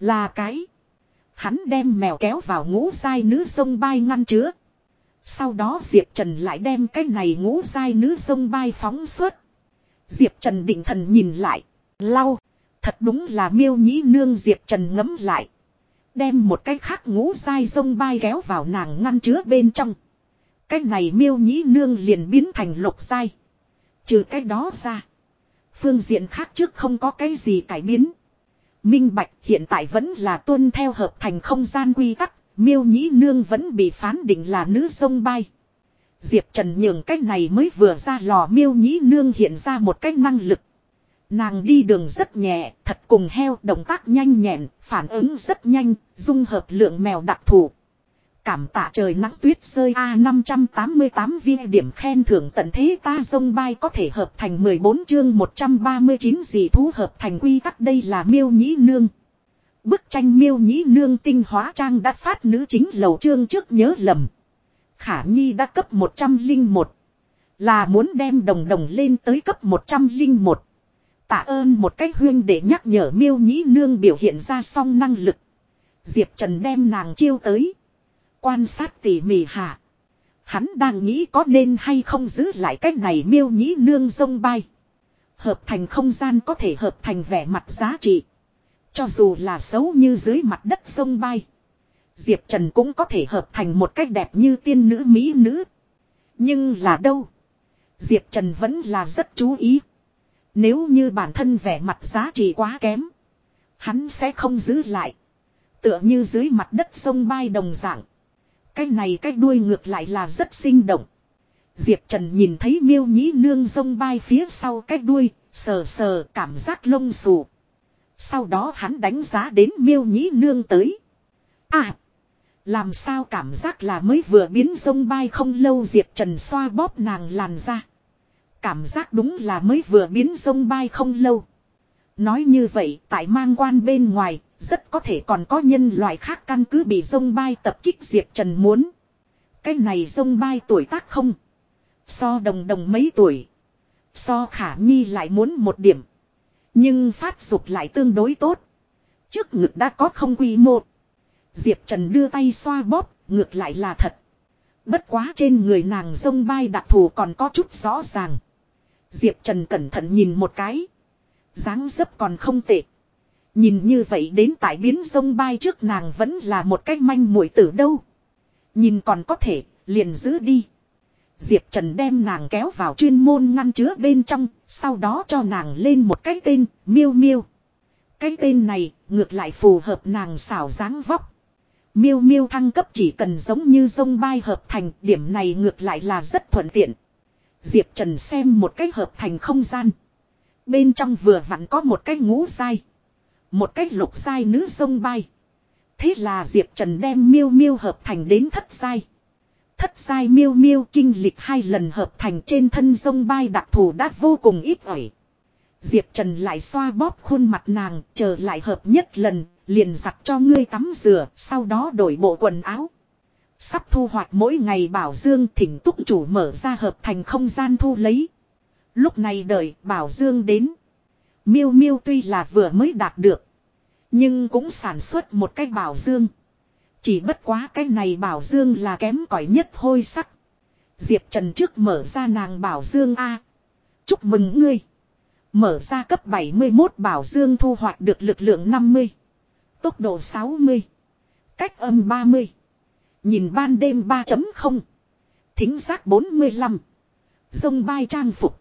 Là cái. Hắn đem mèo kéo vào ngũ sai nữ sông bay ngăn chứa. Sau đó Diệp Trần lại đem cái này ngũ sai nữ sông bay phóng suốt. Diệp Trần định thần nhìn lại. Lau. Thật đúng là miêu nhĩ nương Diệp Trần ngấm lại. Đem một cái khác ngũ sai sông bay kéo vào nàng ngăn chứa bên trong. Cái này miêu nhĩ nương liền biến thành lục sai. Trừ cái đó ra. Phương diện khác trước không có cái gì cải biến. Minh Bạch hiện tại vẫn là tuân theo hợp thành không gian quy tắc. Miêu nhĩ nương vẫn bị phán định là nữ sông bay. Diệp Trần nhường cách này mới vừa ra lò miêu nhĩ nương hiện ra một cách năng lực. Nàng đi đường rất nhẹ, thật cùng heo, động tác nhanh nhẹn, phản ứng rất nhanh, dung hợp lượng mèo đặc thù. Cảm tạ trời nắng tuyết rơi A588 viên điểm khen thưởng tận thế ta sông bay có thể hợp thành 14 chương 139 dị thú hợp thành quy tắc đây là miêu nhĩ nương. Bức tranh miêu nhĩ nương tinh hóa trang đã phát nữ chính lầu chương trước nhớ lầm. Khả Nhi đã cấp 101. Là muốn đem đồng đồng lên tới cấp 101. Tạ ơn một cách huyên để nhắc nhở miêu nhĩ nương biểu hiện ra song năng lực. Diệp Trần đem nàng chiêu tới. Quan sát tỉ mỉ hạ. Hắn đang nghĩ có nên hay không giữ lại cách này miêu nhĩ nương sông bay. Hợp thành không gian có thể hợp thành vẻ mặt giá trị. Cho dù là xấu như dưới mặt đất sông bay. Diệp Trần cũng có thể hợp thành một cách đẹp như tiên nữ mỹ nữ. Nhưng là đâu? Diệp Trần vẫn là rất chú ý. Nếu như bản thân vẻ mặt giá trị quá kém. Hắn sẽ không giữ lại. Tựa như dưới mặt đất sông bay đồng dạng. Cái này cái đuôi ngược lại là rất sinh động. Diệp Trần nhìn thấy miêu nhĩ nương sông bay phía sau cái đuôi, sờ sờ cảm giác lông xù. Sau đó hắn đánh giá đến miêu nhĩ nương tới. À! Làm sao cảm giác là mới vừa biến sông bay không lâu Diệp Trần xoa bóp nàng làn ra. Cảm giác đúng là mới vừa biến sông bay không lâu. Nói như vậy tại mang quan bên ngoài rất có thể còn có nhân loại khác căn cứ bị sông bay tập kích Diệp Trần muốn. Cái này sông bay tuổi tác không. So đồng đồng mấy tuổi. So khả nhi lại muốn một điểm. Nhưng phát dục lại tương đối tốt. Trước ngực đã có không quy một. Diệp Trần đưa tay xoa bóp, ngược lại là thật. Bất quá trên người nàng sông bay đặc thù còn có chút rõ ràng. Diệp Trần cẩn thận nhìn một cái. dáng dấp còn không tệ. Nhìn như vậy đến tại biến sông bay trước nàng vẫn là một cái manh muội tử đâu. Nhìn còn có thể, liền giữ đi. Diệp Trần đem nàng kéo vào chuyên môn ngăn chứa bên trong, sau đó cho nàng lên một cái tên, miêu miêu. Cái tên này, ngược lại phù hợp nàng xảo dáng vóc. Miêu miêu thăng cấp chỉ cần giống như sông bay hợp thành, điểm này ngược lại là rất thuận tiện. Diệp Trần xem một cái hợp thành không gian. Bên trong vừa vặn có một cái ngũ dai. Một cái lục dai nữ sông bay. Thế là Diệp Trần đem miêu miêu hợp thành đến thất dai. Thất dai miêu miêu kinh lịch hai lần hợp thành trên thân sông bay đặc thù đã vô cùng ít ỏi. Diệp Trần lại xoa bóp khuôn mặt nàng, chờ lại hợp nhất lần, liền giặt cho ngươi tắm rửa, sau đó đổi bộ quần áo. Sắp thu hoạch mỗi ngày Bảo Dương thỉnh túc chủ mở ra hợp thành không gian thu lấy. Lúc này đợi Bảo Dương đến. Miêu Miêu tuy là vừa mới đạt được. Nhưng cũng sản xuất một cái Bảo Dương. Chỉ bất quá cái này Bảo Dương là kém cỏi nhất hôi sắc. Diệp Trần trước mở ra nàng Bảo Dương A. Chúc mừng ngươi. Mở ra cấp 71 Bảo Dương thu hoạch được lực lượng 50. Tốc độ 60. Cách âm 30. Nhìn ban đêm 3.0. Thính giác 45. Dông bay trang phục.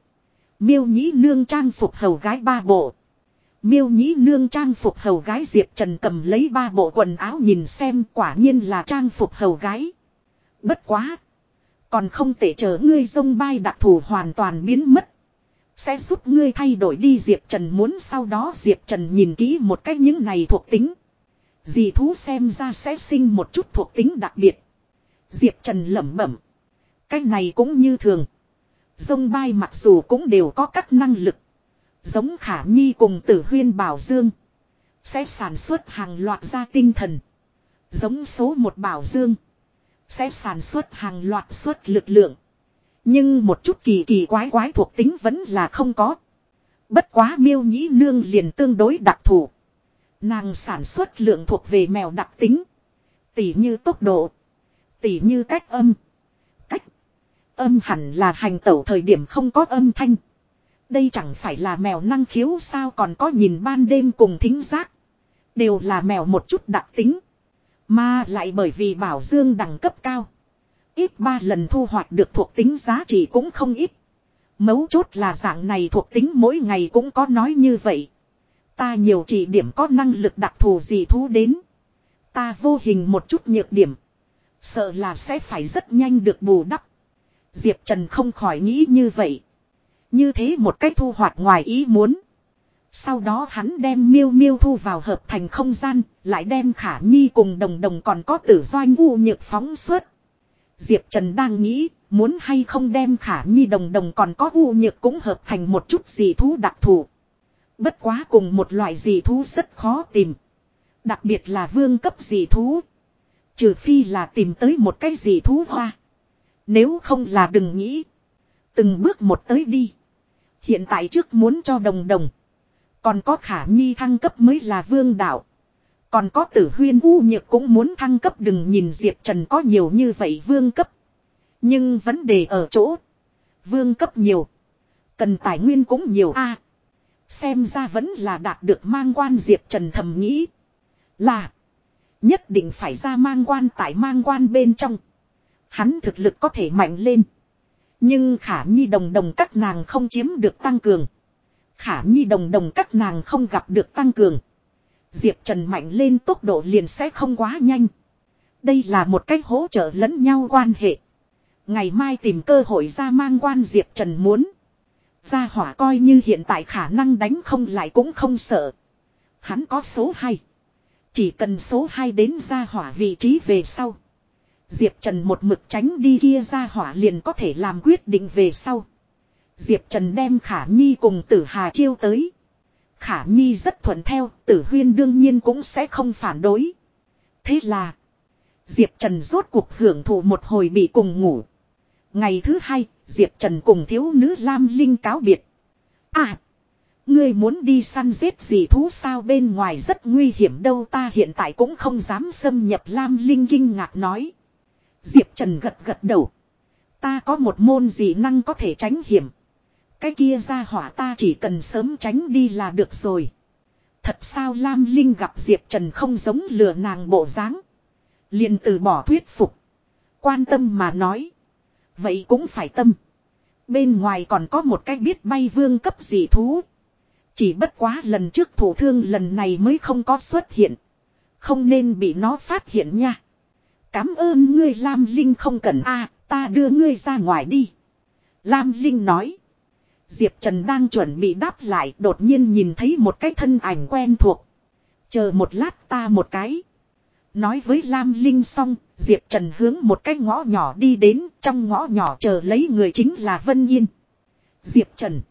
Miêu nhĩ nương trang phục hầu gái ba bộ. Miêu nhĩ nương trang phục hầu gái Diệp Trần cầm lấy ba bộ quần áo nhìn xem quả nhiên là trang phục hầu gái. Bất quá. Còn không thể chờ ngươi dông bay đặc thù hoàn toàn biến mất. Sẽ giúp ngươi thay đổi đi Diệp Trần muốn sau đó Diệp Trần nhìn kỹ một cách những này thuộc tính. Dì thú xem ra sẽ sinh một chút thuộc tính đặc biệt. Diệp Trần lẩm bẩm. Cái này cũng như thường. Dông bay mặc dù cũng đều có các năng lực. Giống Khả Nhi cùng Tử Huyên Bảo Dương. Sẽ sản xuất hàng loạt ra tinh thần. Giống số một Bảo Dương. Sẽ sản xuất hàng loạt suất lực lượng. Nhưng một chút kỳ kỳ quái quái thuộc tính vẫn là không có. Bất quá miêu nhĩ nương liền tương đối đặc thù. Nàng sản xuất lượng thuộc về mèo đặc tính. Tỉ như tốc độ. Tỉ như cách âm. Cách. Âm hẳn là hành tẩu thời điểm không có âm thanh. Đây chẳng phải là mèo năng khiếu sao còn có nhìn ban đêm cùng thính giác. Đều là mèo một chút đặc tính. Mà lại bởi vì bảo dương đẳng cấp cao. Ít ba lần thu hoạch được thuộc tính giá trị cũng không ít. Mấu chốt là dạng này thuộc tính mỗi ngày cũng có nói như vậy. Ta nhiều chỉ điểm có năng lực đặc thù gì thú đến. Ta vô hình một chút nhược điểm. Sợ là sẽ phải rất nhanh được bù đắp. Diệp Trần không khỏi nghĩ như vậy. Như thế một cách thu hoạch ngoài ý muốn. Sau đó hắn đem miêu miêu thu vào hợp thành không gian, lại đem khả nhi cùng đồng đồng còn có tử doanh u nhược phóng suốt. Diệp Trần đang nghĩ, muốn hay không đem khả nhi đồng đồng còn có u nhược cũng hợp thành một chút gì thú đặc thù. Bất quá cùng một loại dị thú rất khó tìm. Đặc biệt là vương cấp dị thú. Trừ phi là tìm tới một cái dị thú hoa. Nếu không là đừng nghĩ. Từng bước một tới đi. Hiện tại trước muốn cho đồng đồng. Còn có khả nhi thăng cấp mới là vương đạo. Còn có tử huyên u nhược cũng muốn thăng cấp đừng nhìn Diệp Trần có nhiều như vậy vương cấp. Nhưng vấn đề ở chỗ. Vương cấp nhiều. Cần tài nguyên cũng nhiều a Xem ra vẫn là đạt được mang quan Diệp Trần thầm nghĩ. Là. Nhất định phải ra mang quan tại mang quan bên trong. Hắn thực lực có thể mạnh lên. Nhưng khả nhi đồng đồng các nàng không chiếm được tăng cường. Khả nhi đồng đồng các nàng không gặp được tăng cường. Diệp Trần mạnh lên tốc độ liền sẽ không quá nhanh. Đây là một cách hỗ trợ lẫn nhau quan hệ. Ngày mai tìm cơ hội ra mang quan Diệp Trần muốn. Gia hỏa coi như hiện tại khả năng đánh không lại cũng không sợ. Hắn có số 2. Chỉ cần số 2 đến gia hỏa vị trí về sau. Diệp Trần một mực tránh đi kia gia hỏa liền có thể làm quyết định về sau. Diệp Trần đem Khả Nhi cùng Tử Hà chiêu tới. Khả Nhi rất thuận theo, Tử Huyên đương nhiên cũng sẽ không phản đối. Thế là, Diệp Trần rốt cuộc hưởng thụ một hồi bị cùng ngủ. Ngày thứ hai, Diệp Trần cùng thiếu nữ Lam Linh cáo biệt. À! Ngươi muốn đi săn giết gì thú sao bên ngoài rất nguy hiểm đâu ta hiện tại cũng không dám xâm nhập Lam Linh kinh ngạc nói. Diệp Trần gật gật đầu. Ta có một môn dị năng có thể tránh hiểm. Cái kia ra hỏa ta chỉ cần sớm tránh đi là được rồi. Thật sao Lam Linh gặp Diệp Trần không giống lừa nàng bộ dáng liền từ bỏ thuyết phục. Quan tâm mà nói. Vậy cũng phải tâm. Bên ngoài còn có một cái biết bay vương cấp dị thú. Chỉ bất quá lần trước thủ thương lần này mới không có xuất hiện. Không nên bị nó phát hiện nha. Cám ơn ngươi Lam Linh không cần a, ta đưa ngươi ra ngoài đi. Lam Linh nói. Diệp Trần đang chuẩn bị đáp lại, đột nhiên nhìn thấy một cái thân ảnh quen thuộc. Chờ một lát ta một cái. Nói với Lam Linh xong, Diệp Trần hướng một cái ngõ nhỏ đi đến, trong ngõ nhỏ chờ lấy người chính là Vân Yên. Diệp Trần.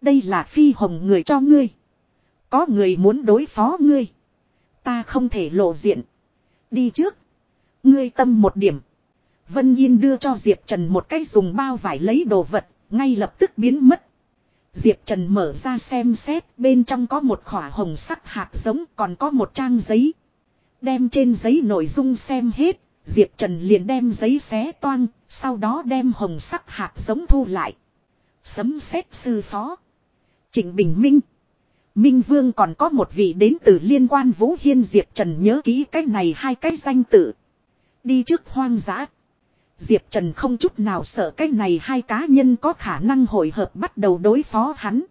Đây là phi hồng người cho ngươi. Có người muốn đối phó ngươi. Ta không thể lộ diện. Đi trước. Ngươi tâm một điểm. Vân Yên đưa cho Diệp Trần một cái dùng bao vải lấy đồ vật, ngay lập tức biến mất. Diệp Trần mở ra xem xét, bên trong có một khỏa hồng sắc hạt giống, còn có một trang giấy. Đem trên giấy nội dung xem hết, Diệp Trần liền đem giấy xé toang, sau đó đem hồng sắc hạt giống thu lại. Sấm xét sư phó. Trịnh Bình Minh. Minh Vương còn có một vị đến từ liên quan Vũ Hiên Diệp Trần nhớ kỹ cái này hai cái danh tự. Đi trước hoang dã. Diệp Trần không chút nào sợ cái này hai cá nhân có khả năng hội hợp bắt đầu đối phó hắn.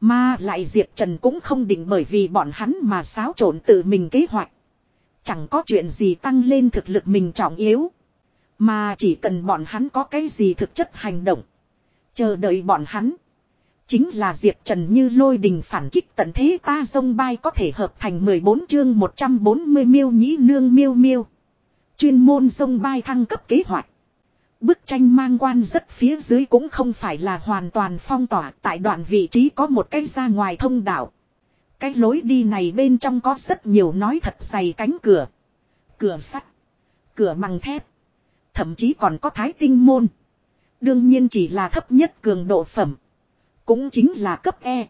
Mà lại Diệp Trần cũng không định bởi vì bọn hắn mà xáo trộn tự mình kế hoạch. Chẳng có chuyện gì tăng lên thực lực mình trọng yếu. Mà chỉ cần bọn hắn có cái gì thực chất hành động. Chờ đợi bọn hắn. Chính là Diệp Trần như lôi đình phản kích tận thế ta sông bay có thể hợp thành 14 chương 140 miêu nhĩ nương miêu miêu. Chuyên môn sông bay thăng cấp kế hoạch. Bức tranh mang quan rất phía dưới cũng không phải là hoàn toàn phong tỏa, tại đoạn vị trí có một cái ra ngoài thông đạo. Cái lối đi này bên trong có rất nhiều nói thật dày cánh cửa. Cửa sắt. Cửa bằng thép. Thậm chí còn có thái tinh môn. Đương nhiên chỉ là thấp nhất cường độ phẩm. Cũng chính là cấp E.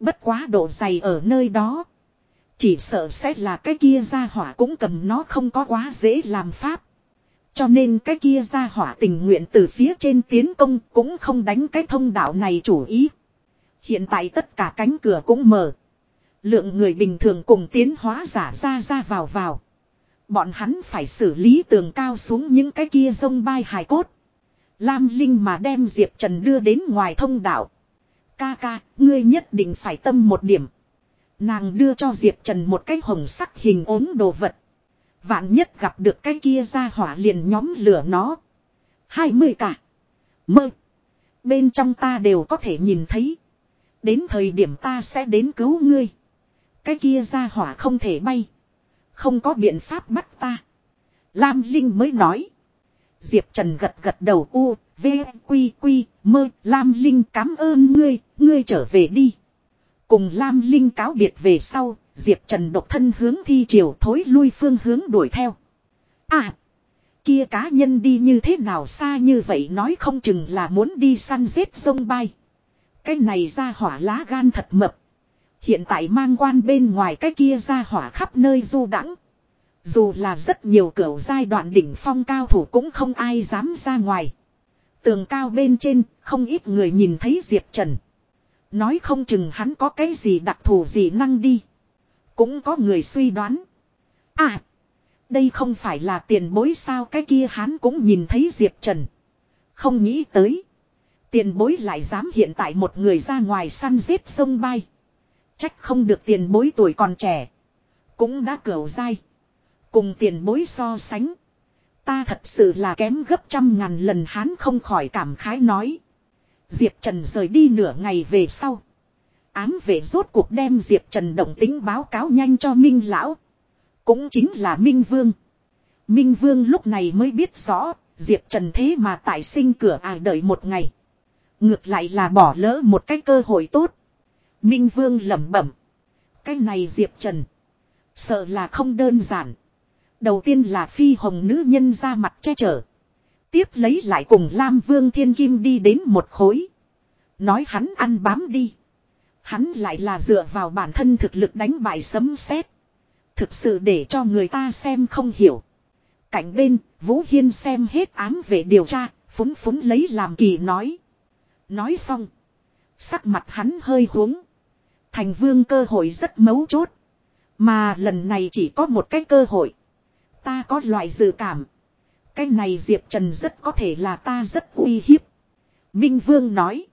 Bất quá độ dày ở nơi đó. Chỉ sợ sẽ là cái kia ra hỏa cũng cầm nó không có quá dễ làm pháp. Cho nên cái kia ra hỏa tình nguyện từ phía trên tiến công cũng không đánh cái thông đạo này chủ ý. Hiện tại tất cả cánh cửa cũng mở. Lượng người bình thường cùng tiến hóa giả ra ra vào vào. Bọn hắn phải xử lý tường cao xuống những cái kia sông bay hài cốt. Lam Linh mà đem Diệp Trần đưa đến ngoài thông đạo. Ca ca, ngươi nhất định phải tâm một điểm. Nàng đưa cho Diệp Trần một cái hồng sắc hình ốm đồ vật. Vạn nhất gặp được cái kia ra hỏa liền nhóm lửa nó. Hai mươi cả. Mơ. Bên trong ta đều có thể nhìn thấy. Đến thời điểm ta sẽ đến cứu ngươi. Cái kia ra hỏa không thể bay. Không có biện pháp bắt ta. Lam Linh mới nói. Diệp Trần gật gật đầu u, v, quy quy, mơ, Lam Linh cảm ơn ngươi, ngươi trở về đi. Cùng Lam Linh cáo biệt về sau, Diệp Trần độc thân hướng thi triều thối lui phương hướng đuổi theo. À! Kia cá nhân đi như thế nào xa như vậy nói không chừng là muốn đi săn giết sông bay. Cái này ra hỏa lá gan thật mập. Hiện tại mang quan bên ngoài cái kia ra hỏa khắp nơi du đãng Dù là rất nhiều cửa giai đoạn đỉnh phong cao thủ cũng không ai dám ra ngoài. Tường cao bên trên, không ít người nhìn thấy Diệp Trần. Nói không chừng hắn có cái gì đặc thù gì năng đi. Cũng có người suy đoán. À, đây không phải là tiền bối sao cái kia hắn cũng nhìn thấy Diệp Trần. Không nghĩ tới. Tiền bối lại dám hiện tại một người ra ngoài săn giết sông bay. Trách không được tiền bối tuổi còn trẻ. Cũng đã cửu dai. Cùng tiền bối so sánh. Ta thật sự là kém gấp trăm ngàn lần hắn không khỏi cảm khái nói. Diệp Trần rời đi nửa ngày về sau. Ám vệ rốt cuộc đem Diệp Trần động tính báo cáo nhanh cho Minh Lão. Cũng chính là Minh Vương. Minh Vương lúc này mới biết rõ, Diệp Trần thế mà tại sinh cửa à đợi một ngày. Ngược lại là bỏ lỡ một cái cơ hội tốt. Minh Vương lẩm bẩm. Cái này Diệp Trần. Sợ là không đơn giản. Đầu tiên là phi hồng nữ nhân ra mặt che chở. Tiếp lấy lại cùng Lam Vương Thiên Kim đi đến một khối. Nói hắn ăn bám đi. Hắn lại là dựa vào bản thân thực lực đánh bại sấm sét. Thực sự để cho người ta xem không hiểu. Cạnh bên, Vũ Hiên xem hết ám về điều tra, phúng phúng lấy làm kỳ nói. Nói xong. Sắc mặt hắn hơi huống. Thành vương cơ hội rất mấu chốt. Mà lần này chỉ có một cái cơ hội. Ta có loại dự cảm. Cái này Diệp Trần rất có thể là ta rất uy hiếp. Minh Vương nói.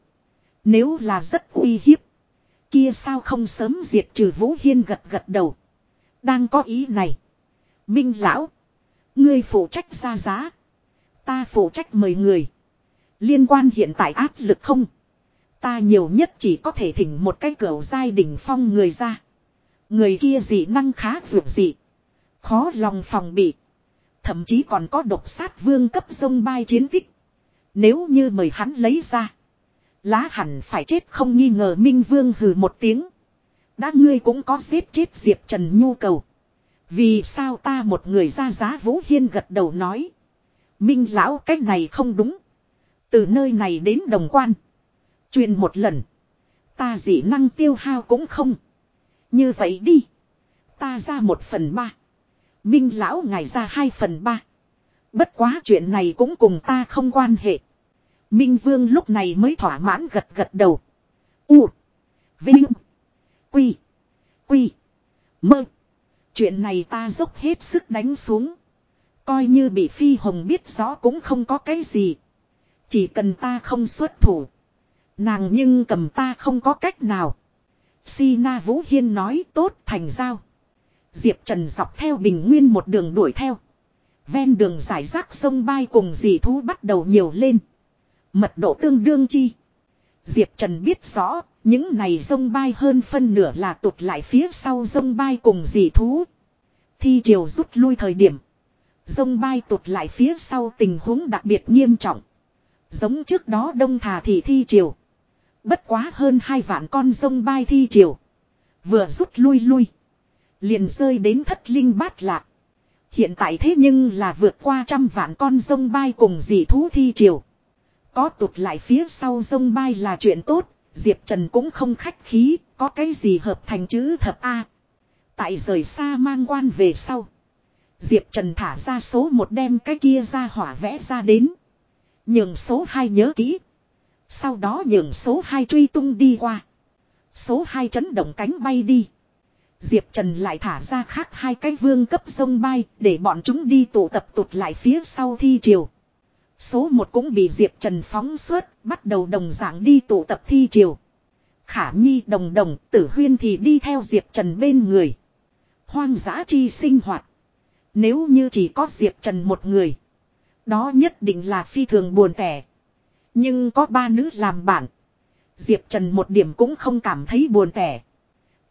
Nếu là rất uy hiếp. Kia sao không sớm diệt trừ Vũ Hiên gật gật đầu. Đang có ý này. Minh Lão. Ngươi phụ trách ra giá. Ta phụ trách mời người. Liên quan hiện tại áp lực không. Ta nhiều nhất chỉ có thể thỉnh một cái cửa giai đỉnh phong người ra. Người kia dị năng khá dược dị. Khó lòng phòng bị. Thậm chí còn có độc sát vương cấp sông bay chiến tích. Nếu như mời hắn lấy ra. Lá hẳn phải chết không nghi ngờ Minh Vương hừ một tiếng. Đã ngươi cũng có xếp chết Diệp Trần nhu cầu. Vì sao ta một người ra giá Vũ Hiên gật đầu nói. Minh lão cách này không đúng. Từ nơi này đến đồng quan. Truyền một lần. Ta dị năng tiêu hao cũng không. Như vậy đi. Ta ra một phần ba. Minh lão ngài ra hai phần ba. Bất quá chuyện này cũng cùng ta không quan hệ. Minh vương lúc này mới thỏa mãn gật gật đầu. U. Vinh. Quy. Quy. Mơ. Chuyện này ta dốc hết sức đánh xuống. Coi như bị phi hồng biết rõ cũng không có cái gì. Chỉ cần ta không xuất thủ. Nàng nhưng cầm ta không có cách nào. Sina Vũ Hiên nói tốt thành giao. Diệp Trần dọc theo bình nguyên một đường đuổi theo. Ven đường giải rác sông bay cùng dì thú bắt đầu nhiều lên. Mật độ tương đương chi. Diệp Trần biết rõ, những này sông bay hơn phân nửa là tụt lại phía sau sông bay cùng dì thú. Thi triều rút lui thời điểm. Sông bay tụt lại phía sau tình huống đặc biệt nghiêm trọng. Giống trước đó đông thà thì thi triều. Bất quá hơn hai vạn con sông bay thi triều. Vừa rút lui lui. Liền rơi đến thất linh bát lạc. Hiện tại thế nhưng là vượt qua trăm vạn con sông bay cùng dị thú thi triều. Có tụt lại phía sau sông bay là chuyện tốt, Diệp Trần cũng không khách khí, có cái gì hợp thành chữ thập A. Tại rời xa mang quan về sau. Diệp Trần thả ra số một đem cái kia ra hỏa vẽ ra đến. Nhường số 2 nhớ kỹ. Sau đó nhường số 2 truy tung đi qua. Số 2 chấn động cánh bay đi. Diệp Trần lại thả ra khác hai cái vương cấp sông bay để bọn chúng đi tụ tập tụt lại phía sau thi triều. Số 1 cũng bị Diệp Trần phóng suốt, bắt đầu đồng dạng đi tụ tập thi triều. Khả Nhi đồng đồng, tử huyên thì đi theo Diệp Trần bên người. Hoang dã chi sinh hoạt. Nếu như chỉ có Diệp Trần một người. Đó nhất định là phi thường buồn tẻ. Nhưng có ba nữ làm bạn. Diệp Trần một điểm cũng không cảm thấy buồn tẻ.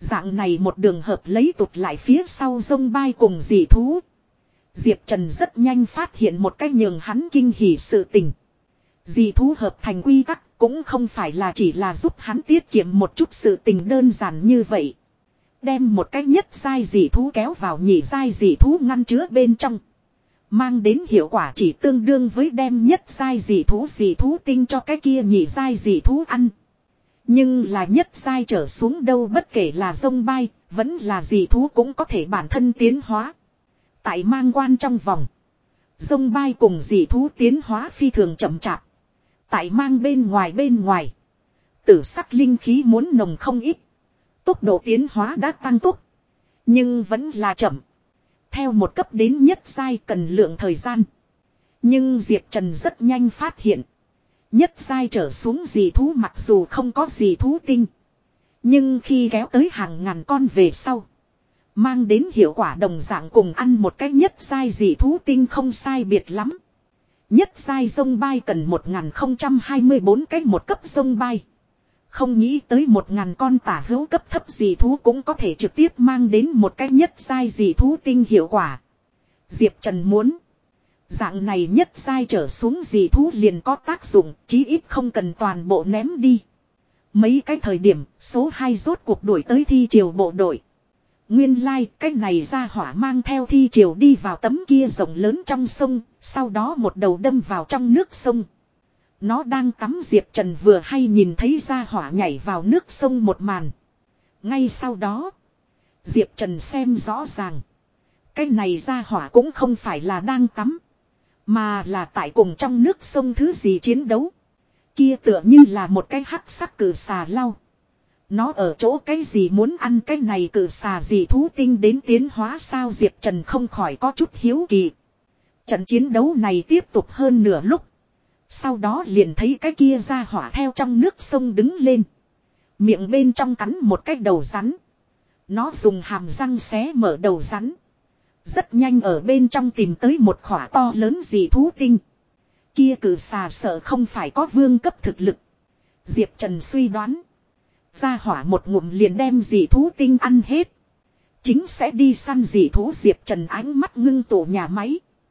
Dạng này một đường hợp lấy tụt lại phía sau sông bay cùng dị thú. Diệp Trần rất nhanh phát hiện một cách nhường hắn kinh hỉ sự tình. Dị thú hợp thành quy tắc cũng không phải là chỉ là giúp hắn tiết kiệm một chút sự tình đơn giản như vậy. Đem một cách nhất sai dị thú kéo vào nhị sai dị thú ngăn chứa bên trong. Mang đến hiệu quả chỉ tương đương với đem nhất sai dị thú dị thú tinh cho cái kia nhị sai dị thú ăn. Nhưng là nhất sai trở xuống đâu bất kể là sông bay, vẫn là gì thú cũng có thể bản thân tiến hóa. Tại mang quan trong vòng. Dông bay cùng dị thú tiến hóa phi thường chậm chạp. Tại mang bên ngoài bên ngoài. Tử sắc linh khí muốn nồng không ít. Tốc độ tiến hóa đã tăng tốc. Nhưng vẫn là chậm. Theo một cấp đến nhất giai cần lượng thời gian. Nhưng Diệp Trần rất nhanh phát hiện. Nhất giai trở xuống dị thú mặc dù không có gì thú tinh. Nhưng khi kéo tới hàng ngàn con về sau. Mang đến hiệu quả đồng dạng cùng ăn một cái nhất giai dị thú tinh không sai biệt lắm. Nhất giai sông bay cần 1024 cái một cấp sông bay. Không nghĩ tới một ngàn con tả hữu cấp thấp dị thú cũng có thể trực tiếp mang đến một cách nhất sai dị thú tinh hiệu quả. Diệp Trần muốn. Dạng này nhất sai trở xuống dị thú liền có tác dụng, chí ít không cần toàn bộ ném đi. Mấy cái thời điểm, số 2 rốt cuộc đuổi tới thi triều bộ đội. Nguyên lai, like, cái này ra hỏa mang theo thi triều đi vào tấm kia rộng lớn trong sông, sau đó một đầu đâm vào trong nước sông. Nó đang tắm Diệp Trần vừa hay nhìn thấy ra hỏa nhảy vào nước sông một màn. Ngay sau đó, Diệp Trần xem rõ ràng. Cái này ra hỏa cũng không phải là đang tắm. Mà là tại cùng trong nước sông thứ gì chiến đấu. Kia tựa như là một cái hắc sắc cử xà lau. Nó ở chỗ cái gì muốn ăn cái này cử xà gì thú tinh đến tiến hóa sao Diệp Trần không khỏi có chút hiếu kỳ. Trận chiến đấu này tiếp tục hơn nửa lúc. Sau đó liền thấy cái kia ra hỏa theo trong nước sông đứng lên. Miệng bên trong cắn một cái đầu rắn. Nó dùng hàm răng xé mở đầu rắn. Rất nhanh ở bên trong tìm tới một khỏa to lớn gì thú tinh. Kia cử xà sợ không phải có vương cấp thực lực. Diệp Trần suy đoán. Ra hỏa một ngụm liền đem dị thú tinh ăn hết. Chính sẽ đi săn dị thú Diệp Trần ánh mắt ngưng tổ nhà máy.